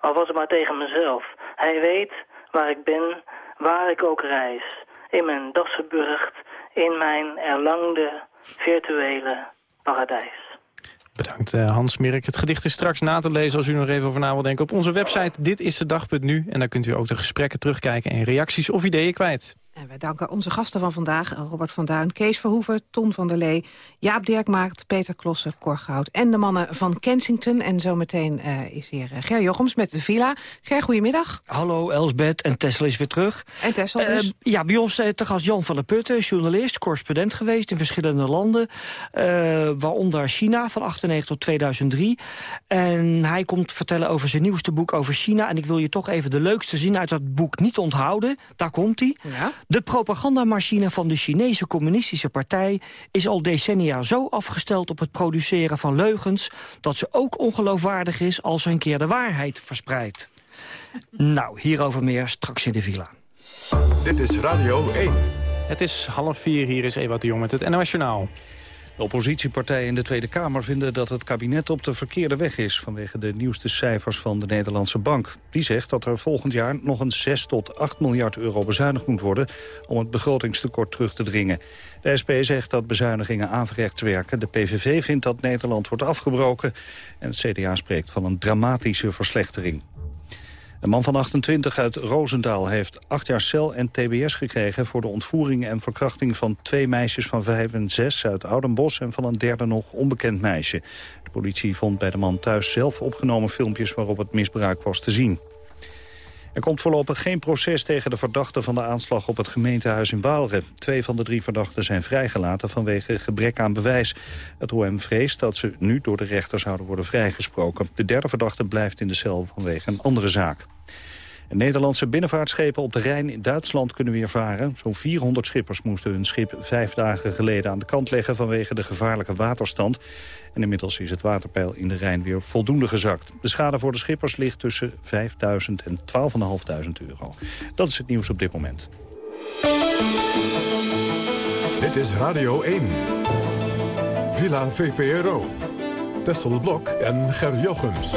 [SPEAKER 15] Al was het maar tegen mezelf. Hij weet waar ik ben, waar ik ook reis. In mijn Dassenburgt, in mijn erlangde virtuele paradijs.
[SPEAKER 3] Bedankt eh, Hans Mirk. Het gedicht is straks na te lezen als u nog even over na wilt denken. Op onze website Dit is de dag.nu. En daar kunt u ook de gesprekken terugkijken en reacties of ideeën kwijt.
[SPEAKER 2] En wij danken onze gasten van vandaag, Robert van Duin, Kees Verhoeven, Ton van der Lee, Jaap Dirkmaat, Peter Klossen, Cor Goud en de mannen van Kensington. En zometeen eh, is hier eh, Ger Jochems met de Villa. Ger, goedemiddag.
[SPEAKER 16] Hallo Elsbeth en Tessel is weer terug.
[SPEAKER 2] En Tessel dus.
[SPEAKER 16] Eh, ja, bij ons te gast Jan van der Putten, journalist, correspondent geweest in verschillende landen. waaronder China van 98 tot 2003. En hij komt vertellen over zijn nieuwste boek over China. En ik wil je toch even de leukste zin uit dat boek niet onthouden. Daar komt hij.
[SPEAKER 2] Ja?
[SPEAKER 16] De propagandamachine van de Chinese Communistische Partij... is al decennia zo afgesteld op het produceren van leugens... dat ze ook ongeloofwaardig is als ze een keer de waarheid verspreidt. Nou, hierover meer straks in de villa.
[SPEAKER 1] Dit is Radio 1.
[SPEAKER 3] Het is half vier, hier is Ewout de Jong met het NOS Journaal.
[SPEAKER 4] De oppositiepartijen in de Tweede Kamer vinden dat het kabinet op de verkeerde weg is... vanwege de nieuwste cijfers van de Nederlandse Bank. Die zegt dat er volgend jaar nog een 6 tot 8 miljard euro bezuinigd moet worden... om het begrotingstekort terug te dringen. De SP zegt dat bezuinigingen averechts werken. De PVV vindt dat Nederland wordt afgebroken. En het CDA spreekt van een dramatische verslechtering. Een man van 28 uit Roosendaal heeft acht jaar cel en tbs gekregen... voor de ontvoering en verkrachting van twee meisjes van 5 en 6 uit Oudenbos... en van een derde nog onbekend meisje. De politie vond bij de man thuis zelf opgenomen filmpjes... waarop het misbruik was te zien. Er komt voorlopig geen proces tegen de verdachten van de aanslag op het gemeentehuis in Waalre. Twee van de drie verdachten zijn vrijgelaten vanwege gebrek aan bewijs. Het OM vreest dat ze nu door de rechter zouden worden vrijgesproken. De derde verdachte blijft in de cel vanwege een andere zaak. Nederlandse binnenvaartschepen op de Rijn in Duitsland kunnen weer varen. Zo'n 400 schippers moesten hun schip vijf dagen geleden aan de kant leggen... vanwege de gevaarlijke waterstand. En inmiddels is het waterpeil in de Rijn weer voldoende gezakt. De schade voor de schippers ligt tussen 5.000 en 12.500 euro. Dat is het nieuws op dit moment.
[SPEAKER 1] Dit is Radio 1. Villa VPRO. Tessel Blok en Ger Jochems.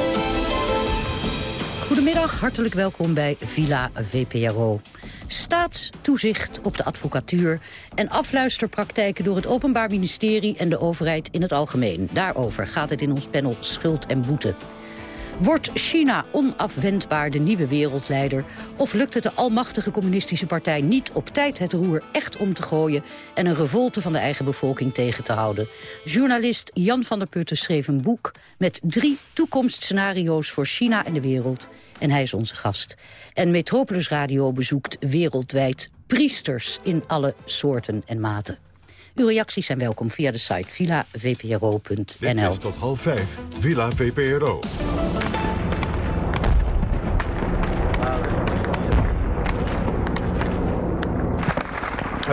[SPEAKER 17] Goedemiddag, hartelijk welkom bij Villa VPRO. Staatstoezicht op de advocatuur en afluisterpraktijken door het Openbaar Ministerie en de overheid in het algemeen. Daarover gaat het in ons panel Schuld en Boete. Wordt China onafwendbaar de nieuwe wereldleider? Of lukt het de almachtige communistische partij niet op tijd het roer echt om te gooien... en een revolte van de eigen bevolking tegen te houden? Journalist Jan van der Putten schreef een boek met drie toekomstscenario's voor China en de wereld. En hij is onze gast. En Metropolis Radio bezoekt wereldwijd priesters in alle soorten en maten. Uw reacties zijn welkom via de site villavpro.nl.
[SPEAKER 1] Dit is tot half vijf, Villa VPRO.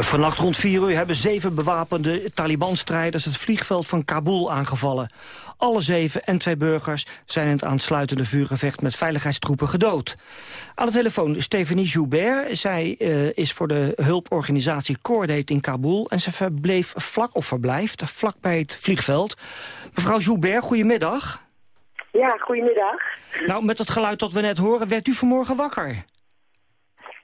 [SPEAKER 16] Vannacht rond 4 uur hebben zeven bewapende Taliban-strijders het vliegveld van Kabul aangevallen. Alle zeven en twee burgers zijn in het aansluitende vuurgevecht met veiligheidstroepen gedood. Aan de telefoon Stephanie Joubert. Zij uh, is voor de hulporganisatie Coordate in Kabul en ze verbleef vlak of verblijft vlak bij het vliegveld. Mevrouw Joubert, goedemiddag.
[SPEAKER 18] Ja, goedemiddag.
[SPEAKER 16] Nou, met het geluid dat we net horen, werd u vanmorgen wakker?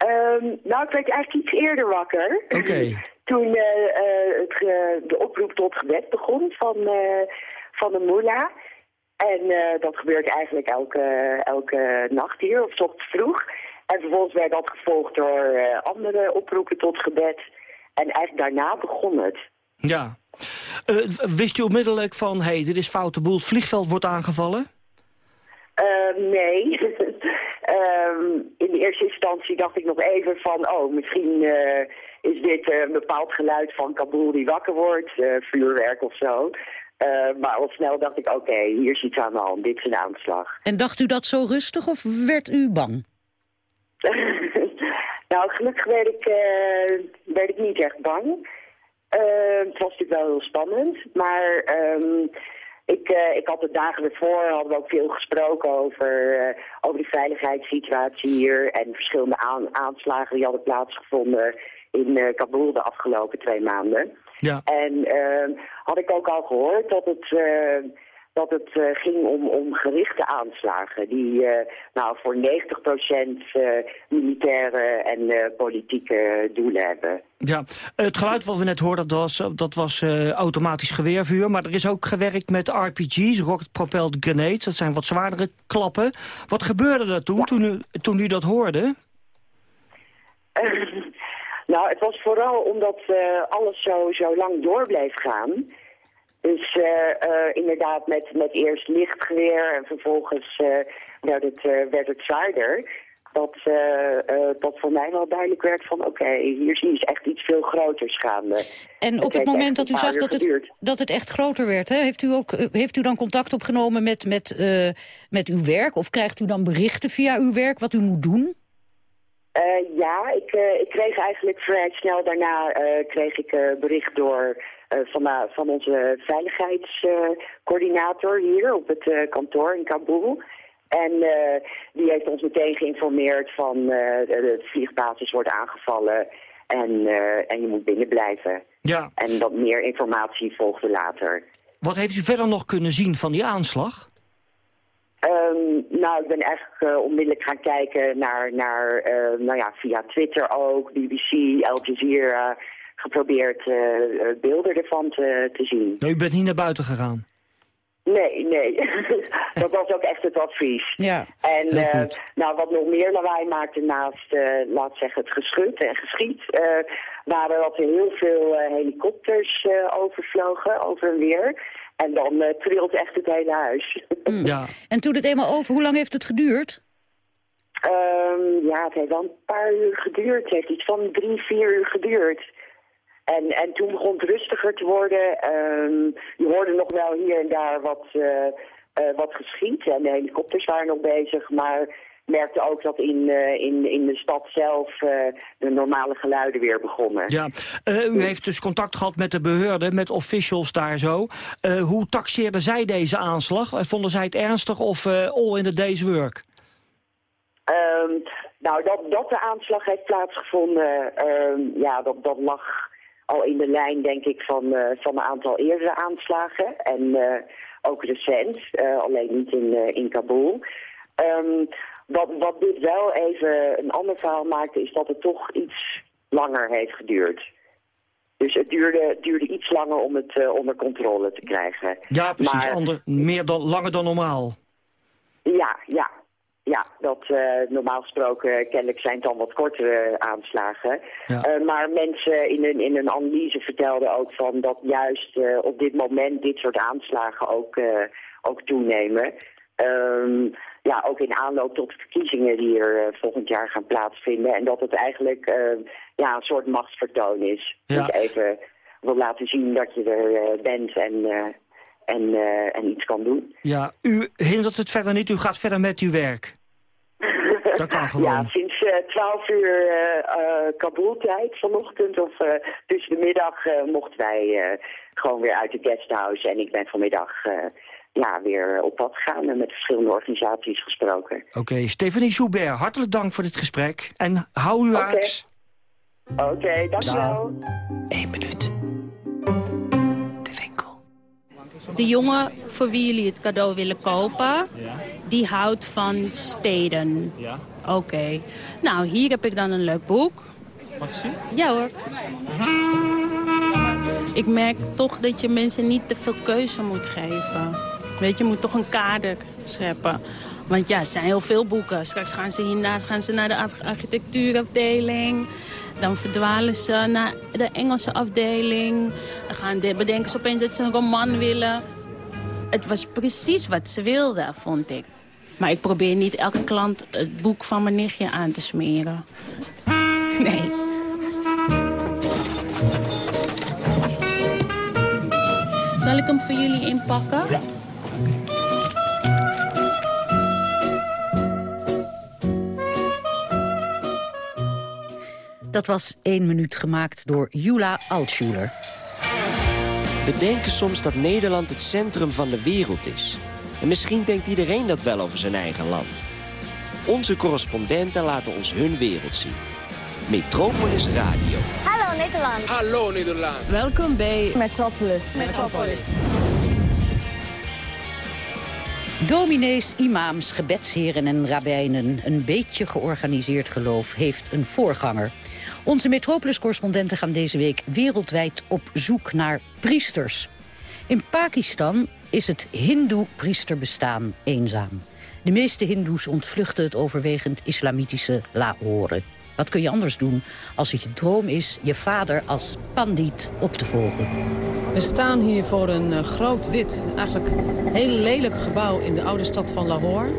[SPEAKER 18] Um, nou, ik werd eigenlijk iets eerder wakker.
[SPEAKER 16] Oké.
[SPEAKER 18] Toen uh, uh, het, uh, de oproep tot gebed begon van, van de moela. En dat gebeurt eigenlijk elke, elke nacht hier, of ochtends vroeg. En vervolgens werd dat gevolgd door andere oproepen tot gebed. En eigenlijk daarna begon het.
[SPEAKER 16] Ja. wist u onmiddellijk van, hé, hey, dit is foute boel, het vliegveld wordt aangevallen?
[SPEAKER 18] nee. Um, in de eerste instantie dacht ik nog even van, oh, misschien uh, is dit uh, een bepaald geluid van Kabul die wakker wordt, uh, vuurwerk of zo. maar al snel dacht ik, oké, okay, hier is iets aan de hand, dit is een aanslag.
[SPEAKER 17] En dacht u dat zo rustig of werd u bang?
[SPEAKER 18] nou, gelukkig werd ik, werd ik niet echt bang. het was natuurlijk wel heel spannend, maar... Um, ik, uh, ik had de dagen ervoor hadden we ook veel gesproken over, uh, over de veiligheidssituatie hier en verschillende aan, aanslagen die hadden plaatsgevonden in uh, Kabul de afgelopen twee maanden.
[SPEAKER 16] Ja.
[SPEAKER 18] En ehm, had ik ook al gehoord dat het dat het uh, ging om, om gerichte aanslagen die uh, nou, voor 90% uh, militaire en politieke doelen hebben.
[SPEAKER 16] Ja, het geluid wat we net hoorden, dat was, dat was automatisch geweervuur. Maar er is ook gewerkt met RPG's, Rocket Propelled Grenades. Dat zijn wat zwaardere klappen. Wat gebeurde er toen, ja. toen, u, toen u dat hoorde?
[SPEAKER 18] nou, het was vooral omdat alles zo, zo lang door bleef gaan... Dus uh, uh, inderdaad met, met eerst lichtgeweer en vervolgens uh, werd, het, werd het zwaarder. Dat, dat voor mij wel duidelijk werd van oké, okay, hier zie je echt iets veel groters gaande.
[SPEAKER 17] En op het, het moment dat u zag dat het, dat het echt groter werd, hè, heeft, u ook, heeft u dan contact opgenomen met, met, met uw werk? Of krijgt u dan berichten via uw werk wat u moet doen?
[SPEAKER 18] ja, ik, ik kreeg eigenlijk vrij snel daarna kreeg ik bericht door van, uh, van onze veiligheidscoördinator hier op het uh, kantoor in Kabul. En uh, die heeft ons meteen geïnformeerd van uh, de vliegbasis wordt aangevallen en, uh, en je moet binnen blijven.
[SPEAKER 16] Ja.
[SPEAKER 18] En wat meer informatie volgde later.
[SPEAKER 16] Wat heeft u verder nog kunnen zien van die aanslag?
[SPEAKER 18] Um, nou, ik ben uh, onmiddellijk gaan kijken naar, naar nou ja, via Twitter ook, BBC, Al Jazeera, geprobeerd uh, beelden ervan te, te zien.
[SPEAKER 16] u bent niet naar buiten gegaan?
[SPEAKER 18] Nee, nee. dat was ook echt het advies.
[SPEAKER 17] Ja,
[SPEAKER 18] en uh, nou, wat nog meer lawaai maakte naast, uh, laat zeggen, het geschut en geschiet... Uh, waren dat er heel veel helikopters overvlogen over en weer. En dan trilt echt het hele huis.
[SPEAKER 16] Mm. ja.
[SPEAKER 17] En toen het eenmaal over, hoe lang heeft het geduurd?
[SPEAKER 18] Um, ja, het heeft wel een paar uur geduurd. Het heeft iets van drie, vier uur geduurd. En, en toen begon het rustiger te worden. Um, je hoorde nog wel hier en daar wat, uh, uh, wat geschiet. En de helikopters waren nog bezig. Maar merkte ook dat in, uh, in, in de stad zelf de normale geluiden weer begonnen.
[SPEAKER 16] Ja, u heeft dus contact gehad met de beheerden, met officials daar zo. hoe taxeerden zij deze aanslag? Vonden zij het ernstig of all in the day's work?
[SPEAKER 18] Um, nou, dat, dat de aanslag heeft plaatsgevonden, ja, dat, dat lag al in de lijn, denk ik, van, uh, van een aantal eerdere aanslagen. En uh, ook recent, uh, alleen niet in, in Kabul. Um, wat, wat dit wel even een ander verhaal maakte, is dat het toch iets langer heeft geduurd. Dus het duurde, duurde iets langer om het onder controle te krijgen.
[SPEAKER 16] Ja, precies. Maar, ander, meer dan, langer dan normaal.
[SPEAKER 18] Ja, ja. Ja, dat uh, normaal gesproken kennelijk zijn het dan wat kortere aanslagen.
[SPEAKER 16] Ja.
[SPEAKER 18] Uh, maar mensen in een, in een analyse vertelden ook van dat juist uh, op dit moment dit soort aanslagen ook, ook toenemen. Um, ja, ook in aanloop tot de verkiezingen die er volgend jaar gaan plaatsvinden. En dat het eigenlijk ja, een soort machtsvertoon is.
[SPEAKER 16] Ja.
[SPEAKER 18] Dus even wil laten zien dat je er bent en, en, en iets kan doen.
[SPEAKER 16] Ja, u hindert het verder niet. U gaat verder met uw werk. Dat kan gewoon.
[SPEAKER 18] Ja, sinds uh, 12 uur uh, uh, Kabul-tijd vanochtend of tussen de middag mochten wij gewoon weer uit de guesthouse. En ik ben vanmiddag ja, weer op pad gegaan en met verschillende organisaties gesproken.
[SPEAKER 16] Oké, okay, Stephanie Joubert, hartelijk dank voor dit gesprek. En hou u
[SPEAKER 18] Oké,
[SPEAKER 16] uit.
[SPEAKER 18] okay. okay, dankjewel.
[SPEAKER 16] Eén minuut.
[SPEAKER 19] De jongen voor wie jullie het cadeau willen kopen, die houdt van steden.
[SPEAKER 3] Ja.
[SPEAKER 19] Oké. Okay. Nou, hier heb ik dan een leuk boek.
[SPEAKER 3] Mag ik zien?
[SPEAKER 19] Ja hoor. Ik merk toch dat je mensen niet te veel keuze moet geven. Weet je, je moet toch een kader scheppen. Want ja, er zijn heel veel boeken. Straks gaan ze hiernaast gaan ze naar de architectuurafdeling. Dan verdwalen ze naar de Engelse afdeling. Dan gaan de, bedenken ze opeens dat ze een roman willen. Het was precies wat ze wilden, vond ik. Maar ik probeer niet elke klant het boek van mijn nichtje aan te smeren. Nee. Zal ik hem voor jullie inpakken?
[SPEAKER 17] Dat was één minuut gemaakt door Jula Altschuler.
[SPEAKER 20] We denken soms dat Nederland het centrum van de wereld is. En misschien denkt iedereen dat wel over zijn eigen land. Onze correspondenten laten ons hun wereld zien. Metropolis Radio.
[SPEAKER 21] Hallo Nederland.
[SPEAKER 22] Hallo Nederland.
[SPEAKER 21] Welkom bij Metropolis. Metropolis.
[SPEAKER 17] Dominees, imams, gebedsheren en rabbijnen... een beetje georganiseerd geloof heeft een voorganger. Onze Metropolis-correspondenten gaan deze week wereldwijd op zoek naar priesters. In Pakistan is het hindoe-priesterbestaan eenzaam. De meeste hindoes ontvluchten het overwegend islamitische Lahore. Wat kun je anders doen als het je droom is je vader als pandiet op te volgen?
[SPEAKER 23] We staan hier voor een uh, groot wit, eigenlijk heel lelijk gebouw in de oude stad van Lahore.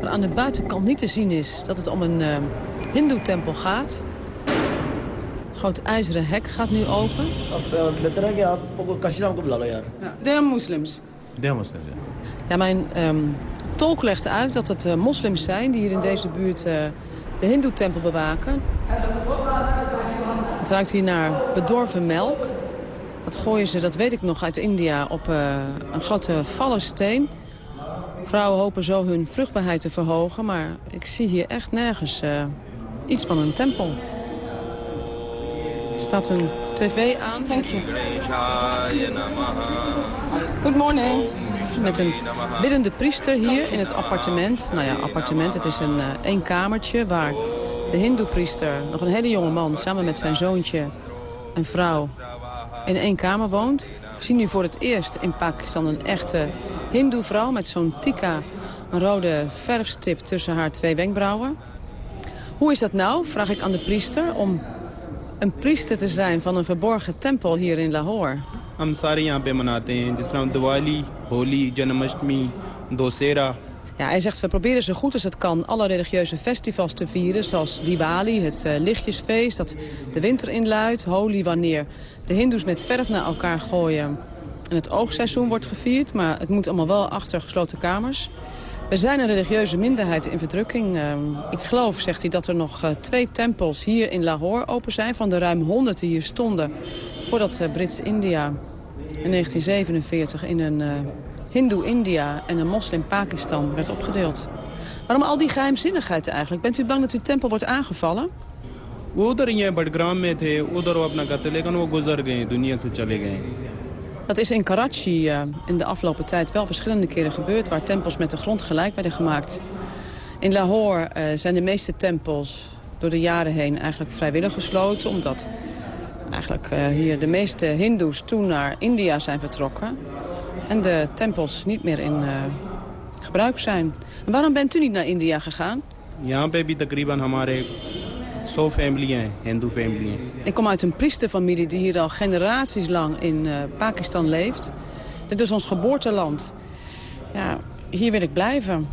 [SPEAKER 23] Waar aan de buitenkant niet te zien is dat het om een uh, hindoe-tempel gaat. Een groot ijzeren hek gaat nu open. De moslims.
[SPEAKER 24] De moslims, ja.
[SPEAKER 23] Ja, mijn um, tolk legt uit dat het uh, moslims zijn die hier in deze buurt uh, de hindoe-tempel bewaken. Het ruikt hier naar bedorven melk. Dat gooien ze, dat weet ik nog, uit India op uh, een grote vallensteen. Vrouwen hopen zo hun vruchtbaarheid te verhogen, maar ik zie hier echt nergens uh, iets van een tempel. Staat een tv aan. Thank you. Good morning. Met een biddende priester hier in het appartement. Nou ja, appartement, het is een uh, één kamertje waar de hindoe-priester, nog een hele jonge man... samen met zijn zoontje en vrouw in één kamer woont. We zien nu voor het eerst in Pakistan een echte hindoe-vrouw... met zo'n tika, een rode verfstip tussen haar twee wenkbrauwen. Hoe is dat nou, vraag ik aan de priester... om een priester te zijn van een verborgen tempel hier in Lahore?
[SPEAKER 25] हम सारे यहाँ पे मनाते हैं जिस तरह दिवाली होली जन्माष्टमी दोसेरा
[SPEAKER 23] ja, hij zegt, we proberen zo goed als het kan alle religieuze festivals te vieren... zoals Diwali, het uh, lichtjesfeest, dat de winter inluidt. Holi, wanneer de hindoes met verf naar elkaar gooien. En het oogseizoen wordt gevierd, maar het moet allemaal wel achter gesloten kamers. We zijn een religieuze minderheid in verdrukking. Uh, ik geloof, zegt hij, dat er nog uh, twee tempels hier in Lahore open zijn... van de ruim 100 die hier stonden voordat Brits-India in 1947 in een Hindoe-India en een moslim-Pakistan werd opgedeeld. Waarom al die geheimzinnigheid eigenlijk? Bent u bang dat uw tempel wordt aangevallen? Dat is in Karachi uh, in de afgelopen tijd wel verschillende keren gebeurd... waar tempels met de grond gelijk werden gemaakt. In Lahore uh, zijn de meeste tempels door de jaren heen eigenlijk vrijwillig gesloten... omdat eigenlijk uh, hier de meeste hindoes toen naar India zijn vertrokken en de tempels niet meer in gebruik zijn. Waarom bent u niet naar India gegaan?
[SPEAKER 25] Ja, baby, takriban hamare zo familie, hindoe familie.
[SPEAKER 23] Ik kom uit een priesterfamilie die hier al generaties lang in uh, Pakistan leeft. Dit is ons geboorteland. Ja, hier wil ik blijven.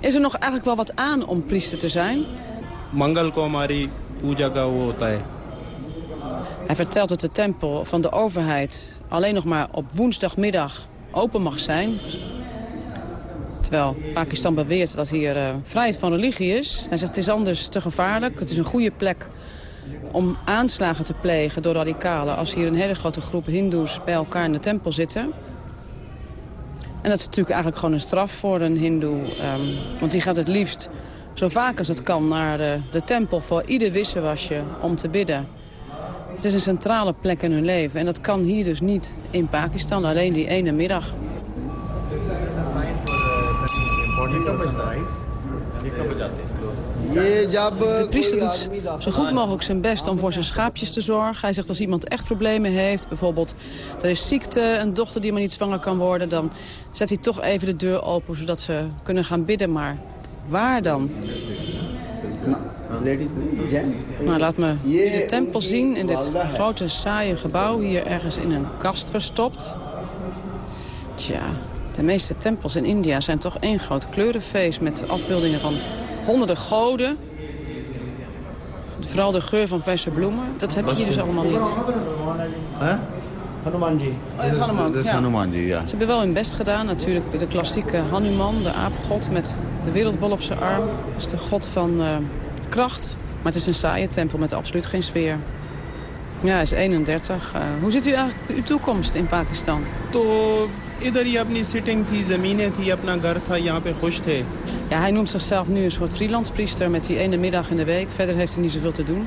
[SPEAKER 23] Is er nog eigenlijk wel wat aan om priester te zijn?
[SPEAKER 25] Mangal ko hamari puja ka hota hai.
[SPEAKER 23] Hij vertelt dat de tempel van de overheid alleen nog maar op woensdagmiddag open mag zijn. Terwijl Pakistan beweert dat hier uh, vrijheid van religie is. Hij zegt het is anders te gevaarlijk. Het is een goede plek om aanslagen te plegen door radicalen... als hier een hele grote groep hindoes bij elkaar in de tempel zitten. En dat is natuurlijk eigenlijk gewoon een straf voor een hindoe. Um, want die gaat het liefst zo vaak als het kan naar de, de tempel voor ieder wisselwasje om te bidden. Het is een centrale plek in hun leven. En dat kan hier dus niet in Pakistan, alleen die ene middag. De priester doet zo goed mogelijk zijn best om voor zijn schaapjes te zorgen. Hij zegt als iemand echt problemen heeft, bijvoorbeeld er is ziekte, een dochter die maar niet zwanger kan worden... dan zet hij toch even de deur open zodat ze kunnen gaan bidden. Maar waar dan? Nou, laat me de tempel zien in dit grote saaie gebouw. Hier ergens in een kast verstopt. Tja, de meeste tempels in India zijn toch één groot kleurenfeest... met afbeeldingen van honderden goden. Vooral de geur van verse bloemen. Dat heb je hier dus allemaal niet.
[SPEAKER 26] Huh? Hanumanji.
[SPEAKER 23] Oh, dat is Hanuman,
[SPEAKER 26] Dat is
[SPEAKER 23] ja.
[SPEAKER 26] Hanumanji, ja.
[SPEAKER 23] Ze hebben wel hun best gedaan. Natuurlijk de klassieke Hanuman, de aapgod met de wereldbol op zijn arm. Dat is de god van uh, kracht. Maar het is een saaie tempel met absoluut geen sfeer. Ja, hij is 31. Uh, hoe ziet u eigenlijk uw toekomst in Pakistan?
[SPEAKER 25] तो Ieder die apni sitting zitting die thi, apna ghar tha, yahan pe.
[SPEAKER 23] Ja, hij noemt zichzelf nu een soort freelance priester met die ene middag in de week. Verder heeft hij niet zoveel te doen.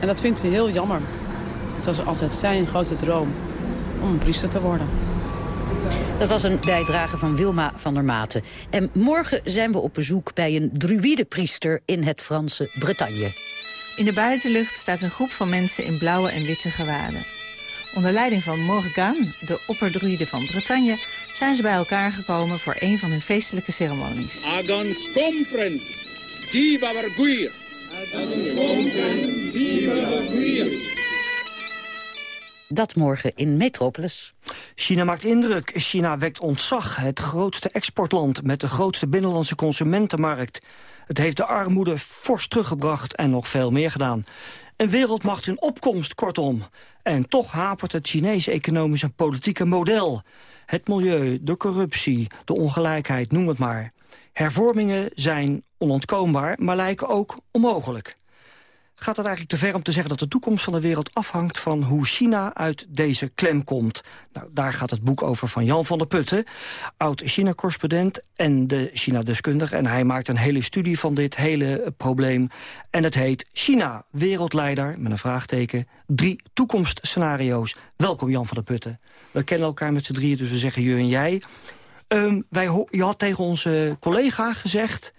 [SPEAKER 23] En dat vindt hij heel jammer. Het was altijd zijn grote droom om een priester te worden.
[SPEAKER 17] Dat was een bijdrage van Wilma van der Maten. En morgen zijn we op bezoek bij een druïdepriester in het Franse Bretagne.
[SPEAKER 27] In de buitenlucht staat een groep van mensen in blauwe en witte gewaden. Onder leiding van Morgan, de opperdruïde van Bretagne... zijn ze bij elkaar gekomen voor een van hun feestelijke ceremonies.
[SPEAKER 22] Agan compren, die babarguir. Agan compren, die babarguir.
[SPEAKER 17] Dat morgen in Metropolis.
[SPEAKER 16] China maakt indruk. China wekt ontzag. Het grootste exportland met de grootste binnenlandse consumentenmarkt. Het heeft de armoede fors teruggebracht en nog veel meer gedaan. Een wereldmacht in opkomst, kortom. En toch hapert het Chinese economische en politieke model. Het milieu, de corruptie, de ongelijkheid, noem het maar. Hervormingen zijn onontkoombaar, maar lijken ook onmogelijk. Gaat het eigenlijk te ver om te zeggen dat de toekomst van de wereld afhangt van hoe China uit deze klem komt. Nou, daar gaat het boek over van Jan van der Putten, oud-China-correspondent en de China-deskundige. En hij maakt een hele studie van dit hele probleem. En het heet China, wereldleider, met een vraagteken, drie toekomstscenario's. Welkom Jan van der Putten. We kennen elkaar met z'n drieën, dus we zeggen je en jij. Um, wij, je had tegen onze collega gezegd...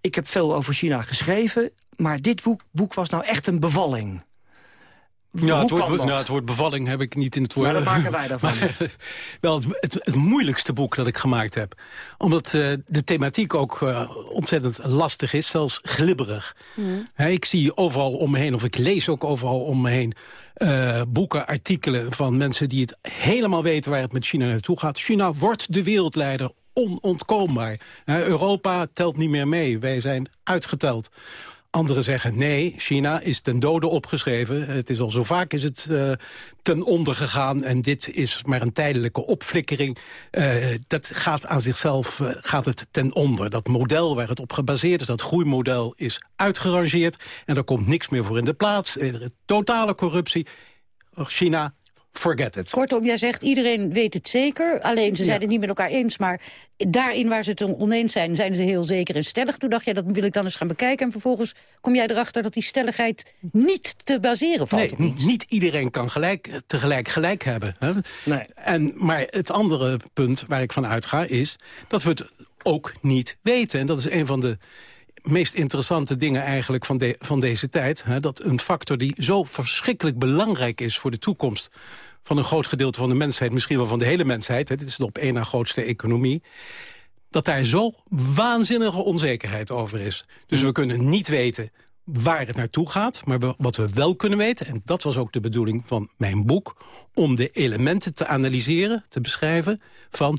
[SPEAKER 16] ik heb veel over China geschreven... maar dit boek, boek was nou echt een bevalling.
[SPEAKER 28] Ja, het woord, nou, het woord, bevalling heb ik niet in het woord.
[SPEAKER 16] Maar dat maken wij daarvan.
[SPEAKER 28] wel het, het, moeilijkste boek dat ik gemaakt heb. Omdat uh, de thematiek ook uh, ontzettend lastig is, zelfs glibberig. Mm. He, ik zie overal om me heen, of ik lees ook overal om me heen... Uh, boeken, artikelen van mensen die het helemaal weten waar het met China naartoe gaat. China wordt de wereldleider onontkoombaar. Europa telt niet meer mee. Wij zijn uitgeteld. Anderen zeggen nee, China is ten dode opgeschreven. Het is al zo vaak is het uh, ten onder gegaan en dit is maar een tijdelijke opflikkering. Uh, dat gaat aan zichzelf uh, gaat het ten onder. Dat model waar het op gebaseerd is, dat groeimodel is uitgerangeerd... en er komt niks meer voor in de plaats. totale corruptie. China forget it.
[SPEAKER 17] Kortom, jij zegt iedereen weet het zeker. Alleen ze zijn het niet met elkaar eens. Maar daarin waar ze het oneens zijn, zijn ze heel zeker en stellig. Toen dacht jij, dat wil ik dan eens gaan bekijken. En vervolgens kom jij erachter dat die stelligheid niet te baseren valt
[SPEAKER 28] nee, niet iedereen kan gelijk, tegelijk gelijk hebben. Hè?
[SPEAKER 16] Nee.
[SPEAKER 28] En, maar het andere punt waar ik van uitga is dat we het ook niet weten. En dat is een van de meest interessante dingen eigenlijk van, de, van deze tijd. Hè, dat een factor die zo verschrikkelijk belangrijk is voor de toekomst van een groot gedeelte van de mensheid, misschien wel van de hele mensheid, hè, dit is de op één na grootste economie, dat daar zo waanzinnige onzekerheid over is. Dus we kunnen niet weten waar het naartoe gaat, maar wat we wel kunnen weten... en dat was ook de bedoeling van mijn boek... om de elementen te analyseren, te beschrijven... van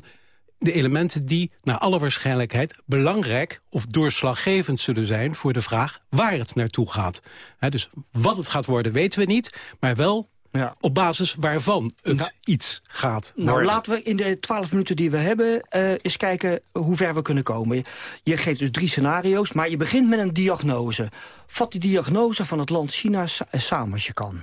[SPEAKER 28] de elementen die naar alle waarschijnlijkheid belangrijk of doorslaggevend zullen zijn voor de vraag waar het naartoe gaat. dus wat het gaat worden weten we niet, maar wel ja. op basis waarvan het iets gaat
[SPEAKER 16] nou, laten we in de twaalf minuten die we hebben uh, eens kijken hoe ver we kunnen komen. Je geeft dus drie scenario's, maar je begint met een diagnose. Vat die diagnose van het land China samen als je kan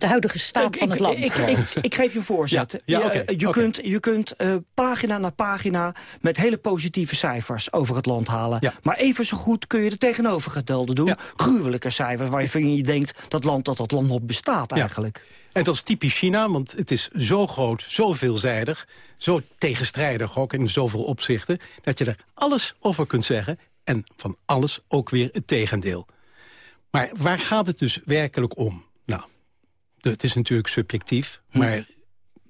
[SPEAKER 17] de huidige staat van het land.
[SPEAKER 16] Ik, ik, ik, geef je een voorzet.
[SPEAKER 28] Ja,
[SPEAKER 16] je, je, kunt, je kunt uh, pagina na pagina met hele positieve cijfers over het land halen. Maar even zo goed kun je de tegenovergestelde doen. Gruwelijke cijfers waarvan je denkt dat land, dat, dat land nog bestaat eigenlijk.
[SPEAKER 28] En dat is typisch China, want het is zo groot, zo veelzijdig... zo tegenstrijdig ook in zoveel opzichten... dat je er alles over kunt zeggen en van alles ook weer het tegendeel. Maar waar gaat het dus werkelijk om? Het is natuurlijk subjectief, hm. maar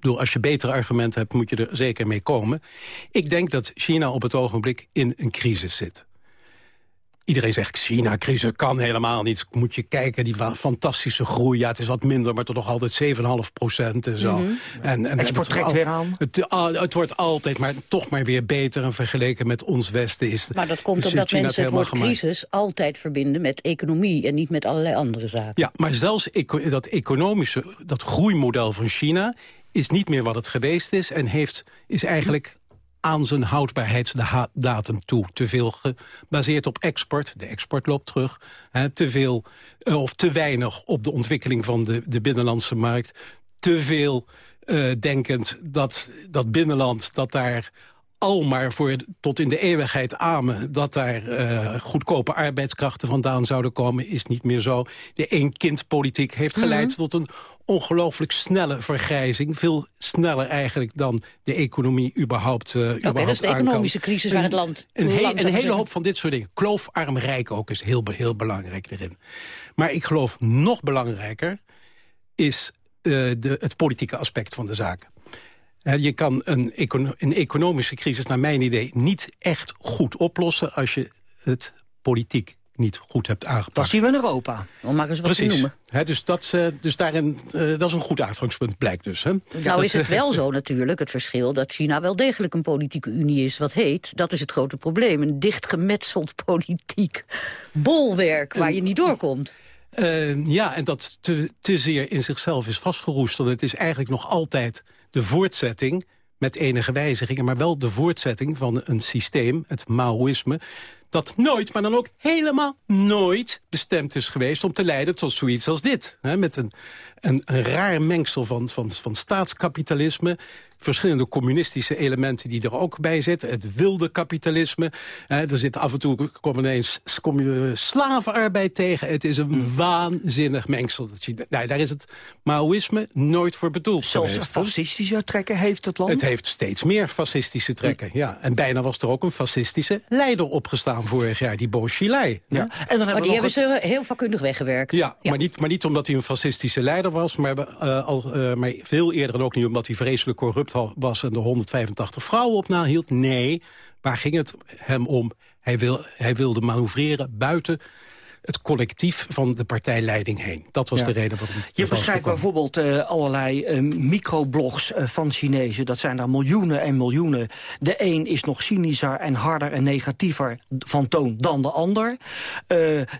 [SPEAKER 28] bedoel, als je betere argumenten hebt, moet je er zeker mee komen. Ik denk dat China op het ogenblik in een crisis zit. Iedereen zegt, China-crisis kan helemaal niet. Moet je kijken, die fantastische groei. Ja, het is wat minder, maar toch nog altijd 7,5 procent en zo.
[SPEAKER 16] Mm en, en, Export trekt weer aan.
[SPEAKER 28] Het, het, wordt altijd, maar toch maar weer beter. En vergeleken met ons Westen is
[SPEAKER 17] Maar dat komt omdat mensen het woord crisis altijd verbinden met economie... en niet met allerlei andere zaken.
[SPEAKER 28] Ja, maar zelfs dat economische, dat groeimodel van China is niet meer wat het geweest is... en heeft, is eigenlijk aan zijn houdbaarheidsdatum toe. Te veel gebaseerd op export, de export loopt terug. Hè, te veel uh, of te weinig op de ontwikkeling van de, de binnenlandse markt. Te veel uh, denkend dat dat binnenland, dat daar al maar voor tot in de eeuwigheid amen... dat daar uh, goedkope arbeidskrachten vandaan zouden komen, is niet meer zo. De één-kind-politiek heeft geleid mhm. tot een ongelooflijk snelle vergrijzing. Veel sneller eigenlijk dan de economie überhaupt uh, Oké,
[SPEAKER 17] dat is de economische crisis waar het land...
[SPEAKER 28] Een, een hele hoop van dit soort dingen. Kloof, arm, rijk ook is heel, heel belangrijk erin. Maar ik geloof nog belangrijker is uh, de, het politieke aspect van de zaak. Je kan een, een, economische crisis, naar mijn idee, niet echt goed oplossen... als je het politiek niet goed hebt aangepakt. Dat
[SPEAKER 16] zien we in Europa.
[SPEAKER 17] Om maar eens wat
[SPEAKER 28] Precies.
[SPEAKER 17] te noemen.
[SPEAKER 28] dus dat, uh, dus daarin, uh, dat is een goed uitgangspunt, blijkt dus. Hè?
[SPEAKER 17] Nou is het wel zo natuurlijk, het verschil... dat China wel degelijk een politieke unie is wat heet. Dat is het grote probleem. Een dichtgemetseld politiek bolwerk waar je niet doorkomt.
[SPEAKER 28] Uh, ja, en dat te, te zeer in zichzelf is vastgeroest. Want het is eigenlijk nog altijd de voortzetting met enige wijzigingen... maar wel de voortzetting van een systeem, het Maoïsme dat nooit, maar dan ook helemaal nooit bestemd is geweest... om te leiden tot zoiets als dit. Met een, een, een raar mengsel van, van, van staatskapitalisme verschillende communistische elementen die er ook bij zitten. Het wilde kapitalisme. er zit af en toe kom ineens kom je slavenarbeid tegen. Het is een hmm. waanzinnig mengsel. Nou, daar is het Maoïsme nooit voor bedoeld
[SPEAKER 16] Zelfs fascistische trekken heeft het land?
[SPEAKER 28] Het heeft steeds meer fascistische trekken, ja. En bijna was er ook een fascistische leider opgestaan vorig jaar, die Bo Xilai.
[SPEAKER 17] Ja. En dan hebben maar die hebben ze heel vakkundig weggewerkt.
[SPEAKER 28] Ja, Maar, niet, maar niet omdat hij een fascistische leider was, maar, uh, al, uh, maar veel eerder en ook niet omdat hij vreselijk corrupt was en de 185 vrouwen op nahield. Nee, waar ging het hem om? Hij, wil, hij wilde manoeuvreren buiten het collectief van de partijleiding heen. Dat was de reden waarom
[SPEAKER 16] Je beschrijft bijvoorbeeld uh, allerlei uh, microblogs uh, van Chinezen. Dat zijn er miljoenen en miljoenen. De een is nog cynischer en harder en negatiever van toon dan de ander.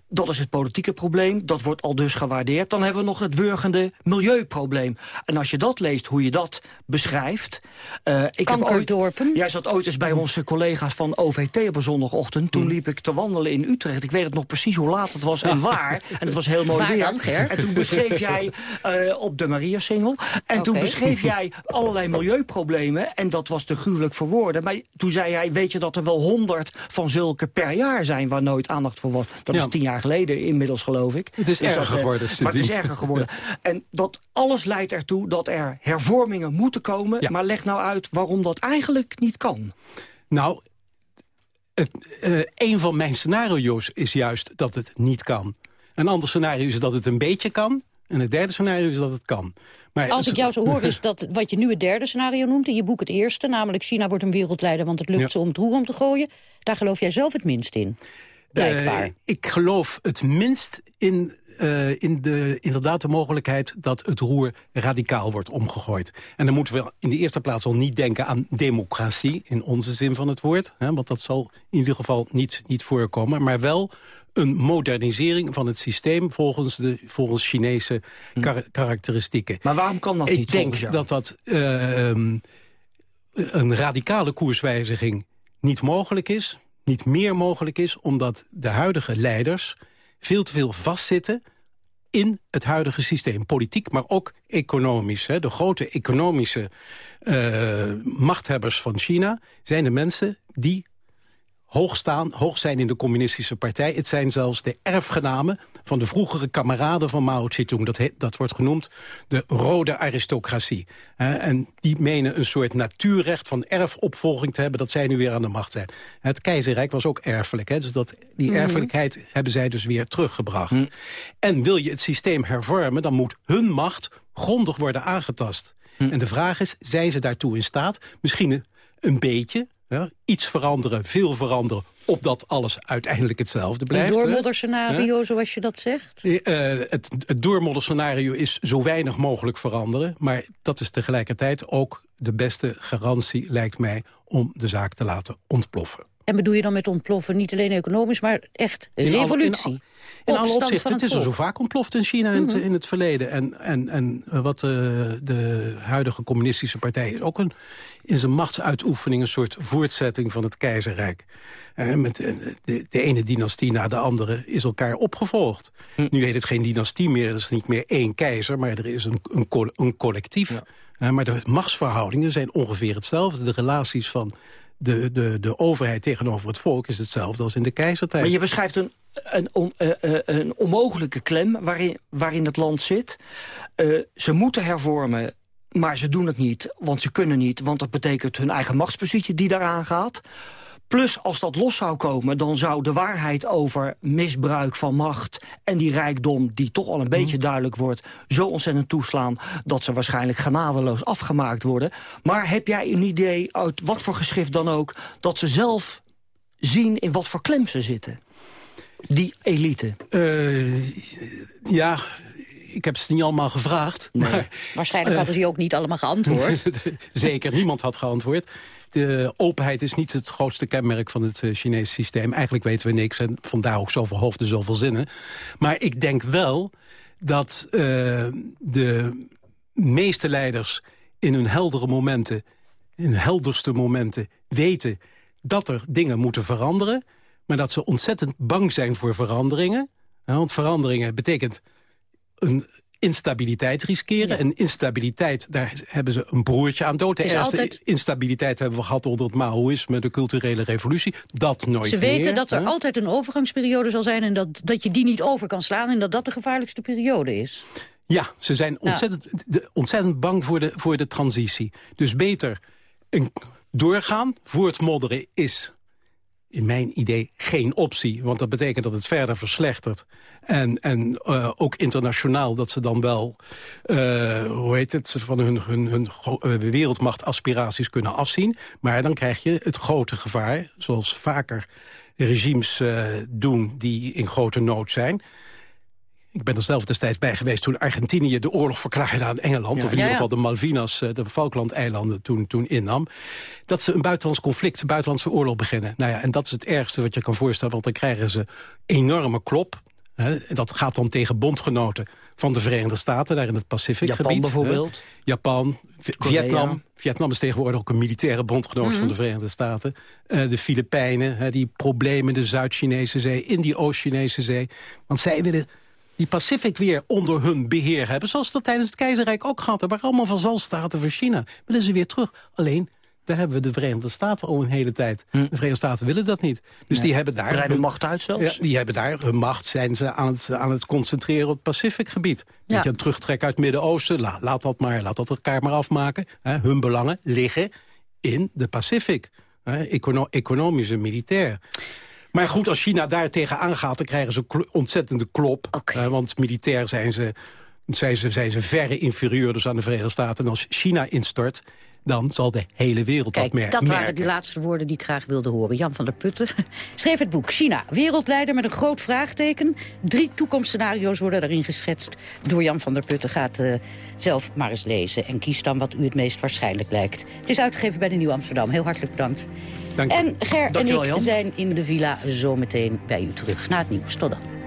[SPEAKER 16] dat is het politieke probleem. Dat wordt al dus gewaardeerd. Dan hebben we nog het wurgende milieuprobleem. En als je dat leest, hoe je dat beschrijft...
[SPEAKER 17] ik Kankerdorpen. Ooit,
[SPEAKER 16] jij zat ooit eens bij onze collega's van OVT op een zondagochtend. Toen mm. liep ik te wandelen in Utrecht. Ik weet het nog precies hoe laat het was en waar. En het was heel mooi weer. en toen beschreef jij uh, op de Maria-single. En toen beschreef jij allerlei milieuproblemen. En dat was te gruwelijk voor woorden. Maar toen zei jij, weet je dat er wel honderd van zulke per jaar zijn... waar nooit aandacht voor was. Dat is tien jaar geleden inmiddels, geloof ik.
[SPEAKER 28] Het is dus erger geworden.
[SPEAKER 16] Maar het is erger geworden. En dat alles leidt ertoe dat er hervormingen moeten komen. Maar leg nou uit waarom dat eigenlijk niet kan.
[SPEAKER 28] Nou, het, uh, een van mijn scenario's is juist dat het niet kan. Een ander scenario is dat het een beetje kan. En het derde scenario is dat het kan.
[SPEAKER 17] Maar Als ik jou zo hoor, is dat wat je nu het derde scenario noemt... in je boek het eerste, namelijk China wordt een wereldleider... want het lukt ze om het roer om te gooien. Daar geloof jij zelf het minst in, blijkbaar. Uh,
[SPEAKER 28] ik geloof het minst in uh, in de, inderdaad de mogelijkheid dat het roer radicaal wordt omgegooid. En dan moeten we in de eerste plaats al niet denken aan democratie... in onze zin van het woord, hè, want dat zal in ieder geval niet, niet voorkomen... maar wel een modernisering van het systeem volgens, de, volgens Chinese hm. karakteristieken.
[SPEAKER 16] Maar waarom kan dat
[SPEAKER 28] Ik
[SPEAKER 16] niet?
[SPEAKER 28] Ik denk dat dat uh, um, een radicale koerswijziging niet mogelijk is. Niet meer mogelijk is, omdat de huidige leiders veel te veel vastzitten in het huidige systeem. Politiek, maar ook economisch. Hè. De grote economische uh, machthebbers van China zijn de mensen die hoog staan, hoog zijn in de communistische partij. Het zijn zelfs de erfgenamen van de vroegere kameraden van Mao Zedong. Dat, dat wordt genoemd de rode aristocratie. en die menen een soort natuurrecht van erfopvolging te hebben... dat zij nu weer aan de macht zijn. Het keizerrijk was ook erfelijk. Hè, dus dat, die mhm. erfelijkheid hebben zij dus weer teruggebracht. Mhm. En wil je het systeem hervormen, dan moet hun macht grondig worden aangetast. Mhm. En de vraag is, zijn ze daartoe in staat? Misschien een beetje, ja, iets veranderen, veel veranderen opdat alles uiteindelijk hetzelfde blijft.
[SPEAKER 17] Een doormodderscenario, zoals je dat zegt?
[SPEAKER 28] Uh, het, het doormodderscenario is zo weinig mogelijk veranderen. Maar dat is tegelijkertijd ook de beste garantie, lijkt mij... om de zaak te laten ontploffen.
[SPEAKER 17] En bedoel je dan met ontploffen niet alleen economisch, maar echt revolutie?
[SPEAKER 28] in, in alle opzichten. Het, is er zo vaak ontploft in China in, het, mhm. in het verleden. En, en, en wat de, de huidige communistische partij is ook een, in zijn machtsuitoefening... een soort voortzetting van het keizerrijk. Uh, met, eh, de, de, ene dynastie na de andere is elkaar opgevolgd. Hm. Nu heet het geen dynastie meer, er is niet meer één keizer... maar er is een, een, een collectief. Ja. maar de machtsverhoudingen zijn ongeveer hetzelfde. De relaties van de, de, de overheid tegenover het volk is hetzelfde als in de keizertijd.
[SPEAKER 16] Maar je beschrijft een, een, uh, een onmogelijke klem waarin, waarin het land zit. Uh, ze moeten hervormen, maar ze doen het niet, want ze kunnen niet. Want dat betekent hun eigen machtspositie die daaraan gaat. Plus, als dat los zou komen, dan zou de waarheid over misbruik van macht... en die rijkdom, die toch al een mhm. beetje duidelijk wordt... zo ontzettend toeslaan dat ze waarschijnlijk genadeloos afgemaakt worden. Maar heb jij een idee, uit wat voor geschrift dan ook... dat ze zelf zien in wat voor klem ze zitten? Die elite.
[SPEAKER 28] Uh, ja, ik heb ze niet allemaal gevraagd. Maar,
[SPEAKER 17] Waarschijnlijk hadden ze ook niet allemaal geantwoord.
[SPEAKER 28] Zeker, niemand had geantwoord. De openheid is niet het grootste kenmerk van het uh, Chinese systeem. Eigenlijk weten we niks en vandaar ook zoveel hoofden, zoveel zinnen. Maar ik denk wel dat uh, de meeste leiders in hun heldere momenten in de helderste momenten weten dat er dingen moeten veranderen... maar dat ze ontzettend bang zijn voor veranderingen. want veranderingen betekent een instabiliteit riskeren. En instabiliteit, daar hebben ze een broertje aan dood. De eerste altijd... instabiliteit hebben we gehad onder het Maoïsme, de culturele revolutie. Dat nooit
[SPEAKER 17] Ze weten dat er altijd een overgangsperiode zal zijn... en dat, dat je die niet over kan slaan en dat dat de gevaarlijkste periode is.
[SPEAKER 28] Ja, ze zijn ontzettend, ontzettend bang voor de, voor de transitie. Dus beter een, doorgaan voor het modderen is in mijn idee geen optie. Want dat betekent dat het verder verslechtert. En, en uh, ook internationaal dat ze dan wel, uh, hoe heet het, van hun, hun, hun uh, wereldmachtaspiraties kunnen afzien. Maar dan krijg je het grote gevaar, zoals vaker regimes doen die in grote nood zijn ik ben er zelf destijds bij geweest toen Argentinië de oorlog verklaarde aan Engeland. Of in ieder geval de Malvinas, eh, de Falklandeilanden toen, toen innam. Dat ze een buitenlands conflict, een buitenlandse oorlog beginnen. Nou ja, en dat is het ergste wat je kan voorstellen. Want dan krijgen ze enorme klop. Hè, en dat gaat dan tegen bondgenoten van de Verenigde Staten, daar in het Pacificgebied.
[SPEAKER 16] Japan bijvoorbeeld?
[SPEAKER 28] Japan, Vietnam. Vietnam is tegenwoordig ook een militaire bondgenoot van de mhm. Verenigde Staten. Uh, de Filipijnen, die problemen in de Zuid-Chinese zee, in die Oost-Chinese zee. Want zij willen die Pacific weer onder hun beheer hebben. Zoals dat tijdens het keizerrijk ook gehad hebben. Allemaal vazalstaten van China. Willen ze weer terug. Alleen, daar hebben we de Verenigde Staten al een hele tijd. Hm. De Verenigde Staten willen dat niet. Dus die hebben daar...
[SPEAKER 16] Hun macht uit zelfs?
[SPEAKER 28] Ja, die hebben daar hun macht, zijn ze aan het, aan het concentreren op het Pacificgebied. Ja. je, een terugtrek uit het Midden-Oosten, laat dat maar, laat dat elkaar maar afmaken. hun belangen liggen in de Pacific. econo economisch en militair. Maar goed, als China daar tegenaan gaat, dan krijgen ze een ontzettende klop. Uh, want militair zijn ze, zijn, ze, zijn ze verre inferieur dus aan de Verenigde Staten. En als China instort, dan zal de hele wereld
[SPEAKER 17] Kijk,
[SPEAKER 28] dat
[SPEAKER 17] dat waren die laatste woorden die ik graag wilde horen. Jan van der Putten schreef het boek China, wereldleider met een groot vraagteken. Drie toekomstscenario's worden daarin geschetst door Jan van der Putten. Gaat uh, zelf maar eens lezen en kies dan wat u het meest waarschijnlijk lijkt. Het is uitgegeven bij de Nieuw Amsterdam. Heel hartelijk bedankt.
[SPEAKER 28] Dank
[SPEAKER 17] en Ger en ik zijn in de villa zometeen bij u terug. Na het nieuws. Tot dan.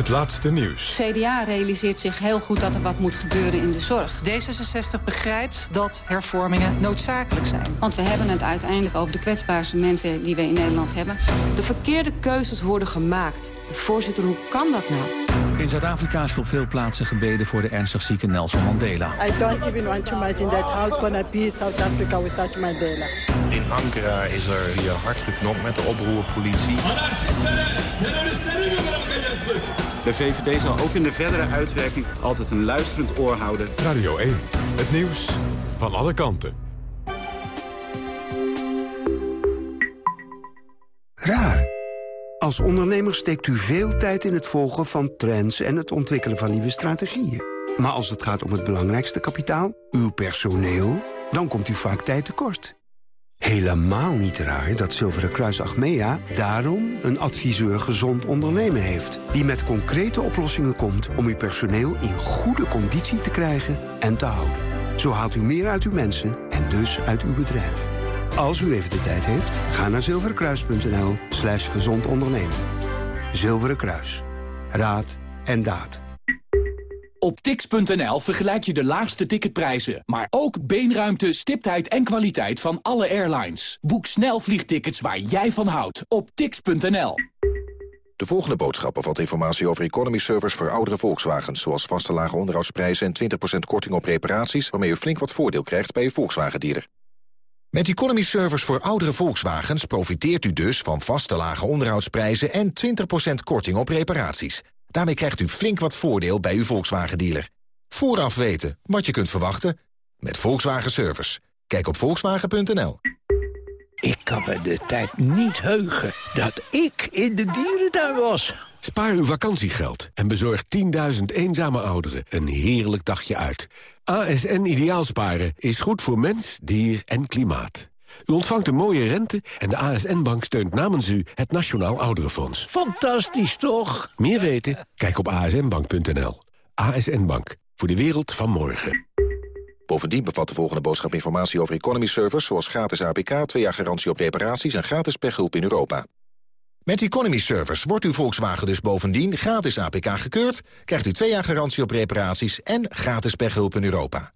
[SPEAKER 1] Het laatste nieuws.
[SPEAKER 29] CDA realiseert zich heel goed dat er wat moet gebeuren in de zorg.
[SPEAKER 30] D66 begrijpt dat hervormingen noodzakelijk zijn.
[SPEAKER 29] Want we hebben het uiteindelijk over de kwetsbaarste mensen die we in Nederland hebben.
[SPEAKER 30] De verkeerde keuzes worden gemaakt. Voorzitter, hoe kan dat nou?
[SPEAKER 31] In Zuid-Afrika is op veel plaatsen gebeden voor de ernstig zieke Nelson Mandela.
[SPEAKER 32] I don't even want to imagine that house gonna be South Africa without Mandela.
[SPEAKER 24] In Ankara is er hier hard geknopt met de oproerpolitie.
[SPEAKER 33] De VVD zal ook in de verdere uitwerking altijd een luisterend oor houden.
[SPEAKER 1] Radio 1, het nieuws van alle kanten.
[SPEAKER 34] Raar. Als ondernemer steekt u veel tijd in het volgen van trends... en het ontwikkelen van nieuwe strategieën. Maar als het gaat om het belangrijkste kapitaal, uw personeel... dan komt u vaak tijd tekort. Helemaal niet raar dat Zilveren Kruis Achmea daarom een adviseur gezond ondernemen heeft. Die met concrete oplossingen komt om uw personeel in goede conditie te krijgen en te houden. Zo haalt u meer uit uw mensen en dus uit uw bedrijf. Als u even de tijd heeft, ga naar zilverenkruis.nl slash gezond ondernemen. Zilveren Kruis. Raad en daad.
[SPEAKER 35] Op tix.nl vergelijk je de laagste ticketprijzen, maar ook beenruimte, stiptheid en kwaliteit van alle airlines. Boek snel vliegtickets waar jij van houdt op tix.nl.
[SPEAKER 36] De volgende boodschap bevat informatie over economy servers voor oudere Volkswagens... zoals vaste lage onderhoudsprijzen en 20% korting op reparaties... waarmee u flink wat voordeel krijgt bij uw Volkswagen-dealer. Met economy servers voor oudere Volkswagens profiteert u dus van vaste lage onderhoudsprijzen... en 20% korting op reparaties. Daarmee krijgt u flink wat voordeel bij uw Volkswagen-dealer. Vooraf weten wat je kunt verwachten met Volkswagen Service. Kijk op volkswagen.nl.
[SPEAKER 37] Ik kan me de tijd niet heugen dat ik in de dierentuin was.
[SPEAKER 38] Spaar uw vakantiegeld en bezorg 10.000 eenzame ouderen een heerlijk dagje uit. ASN Ideaalsparen is goed voor mens, dier en klimaat. U ontvangt een mooie rente en de ASN-bank steunt namens u het Nationaal Ouderenfonds.
[SPEAKER 37] Fantastisch, toch?
[SPEAKER 38] Meer weten? Kijk op asnbank.nl. ASN Bank, voor de wereld van morgen.
[SPEAKER 36] Bovendien bevat de volgende boodschap informatie over economy servers... zoals gratis APK, 2 jaar garantie op reparaties en gratis pechhulp in Europa. Met Economy Servers wordt uw Volkswagen dus bovendien gratis APK gekeurd... krijgt u 2 jaar garantie op reparaties en gratis pechhulp in Europa.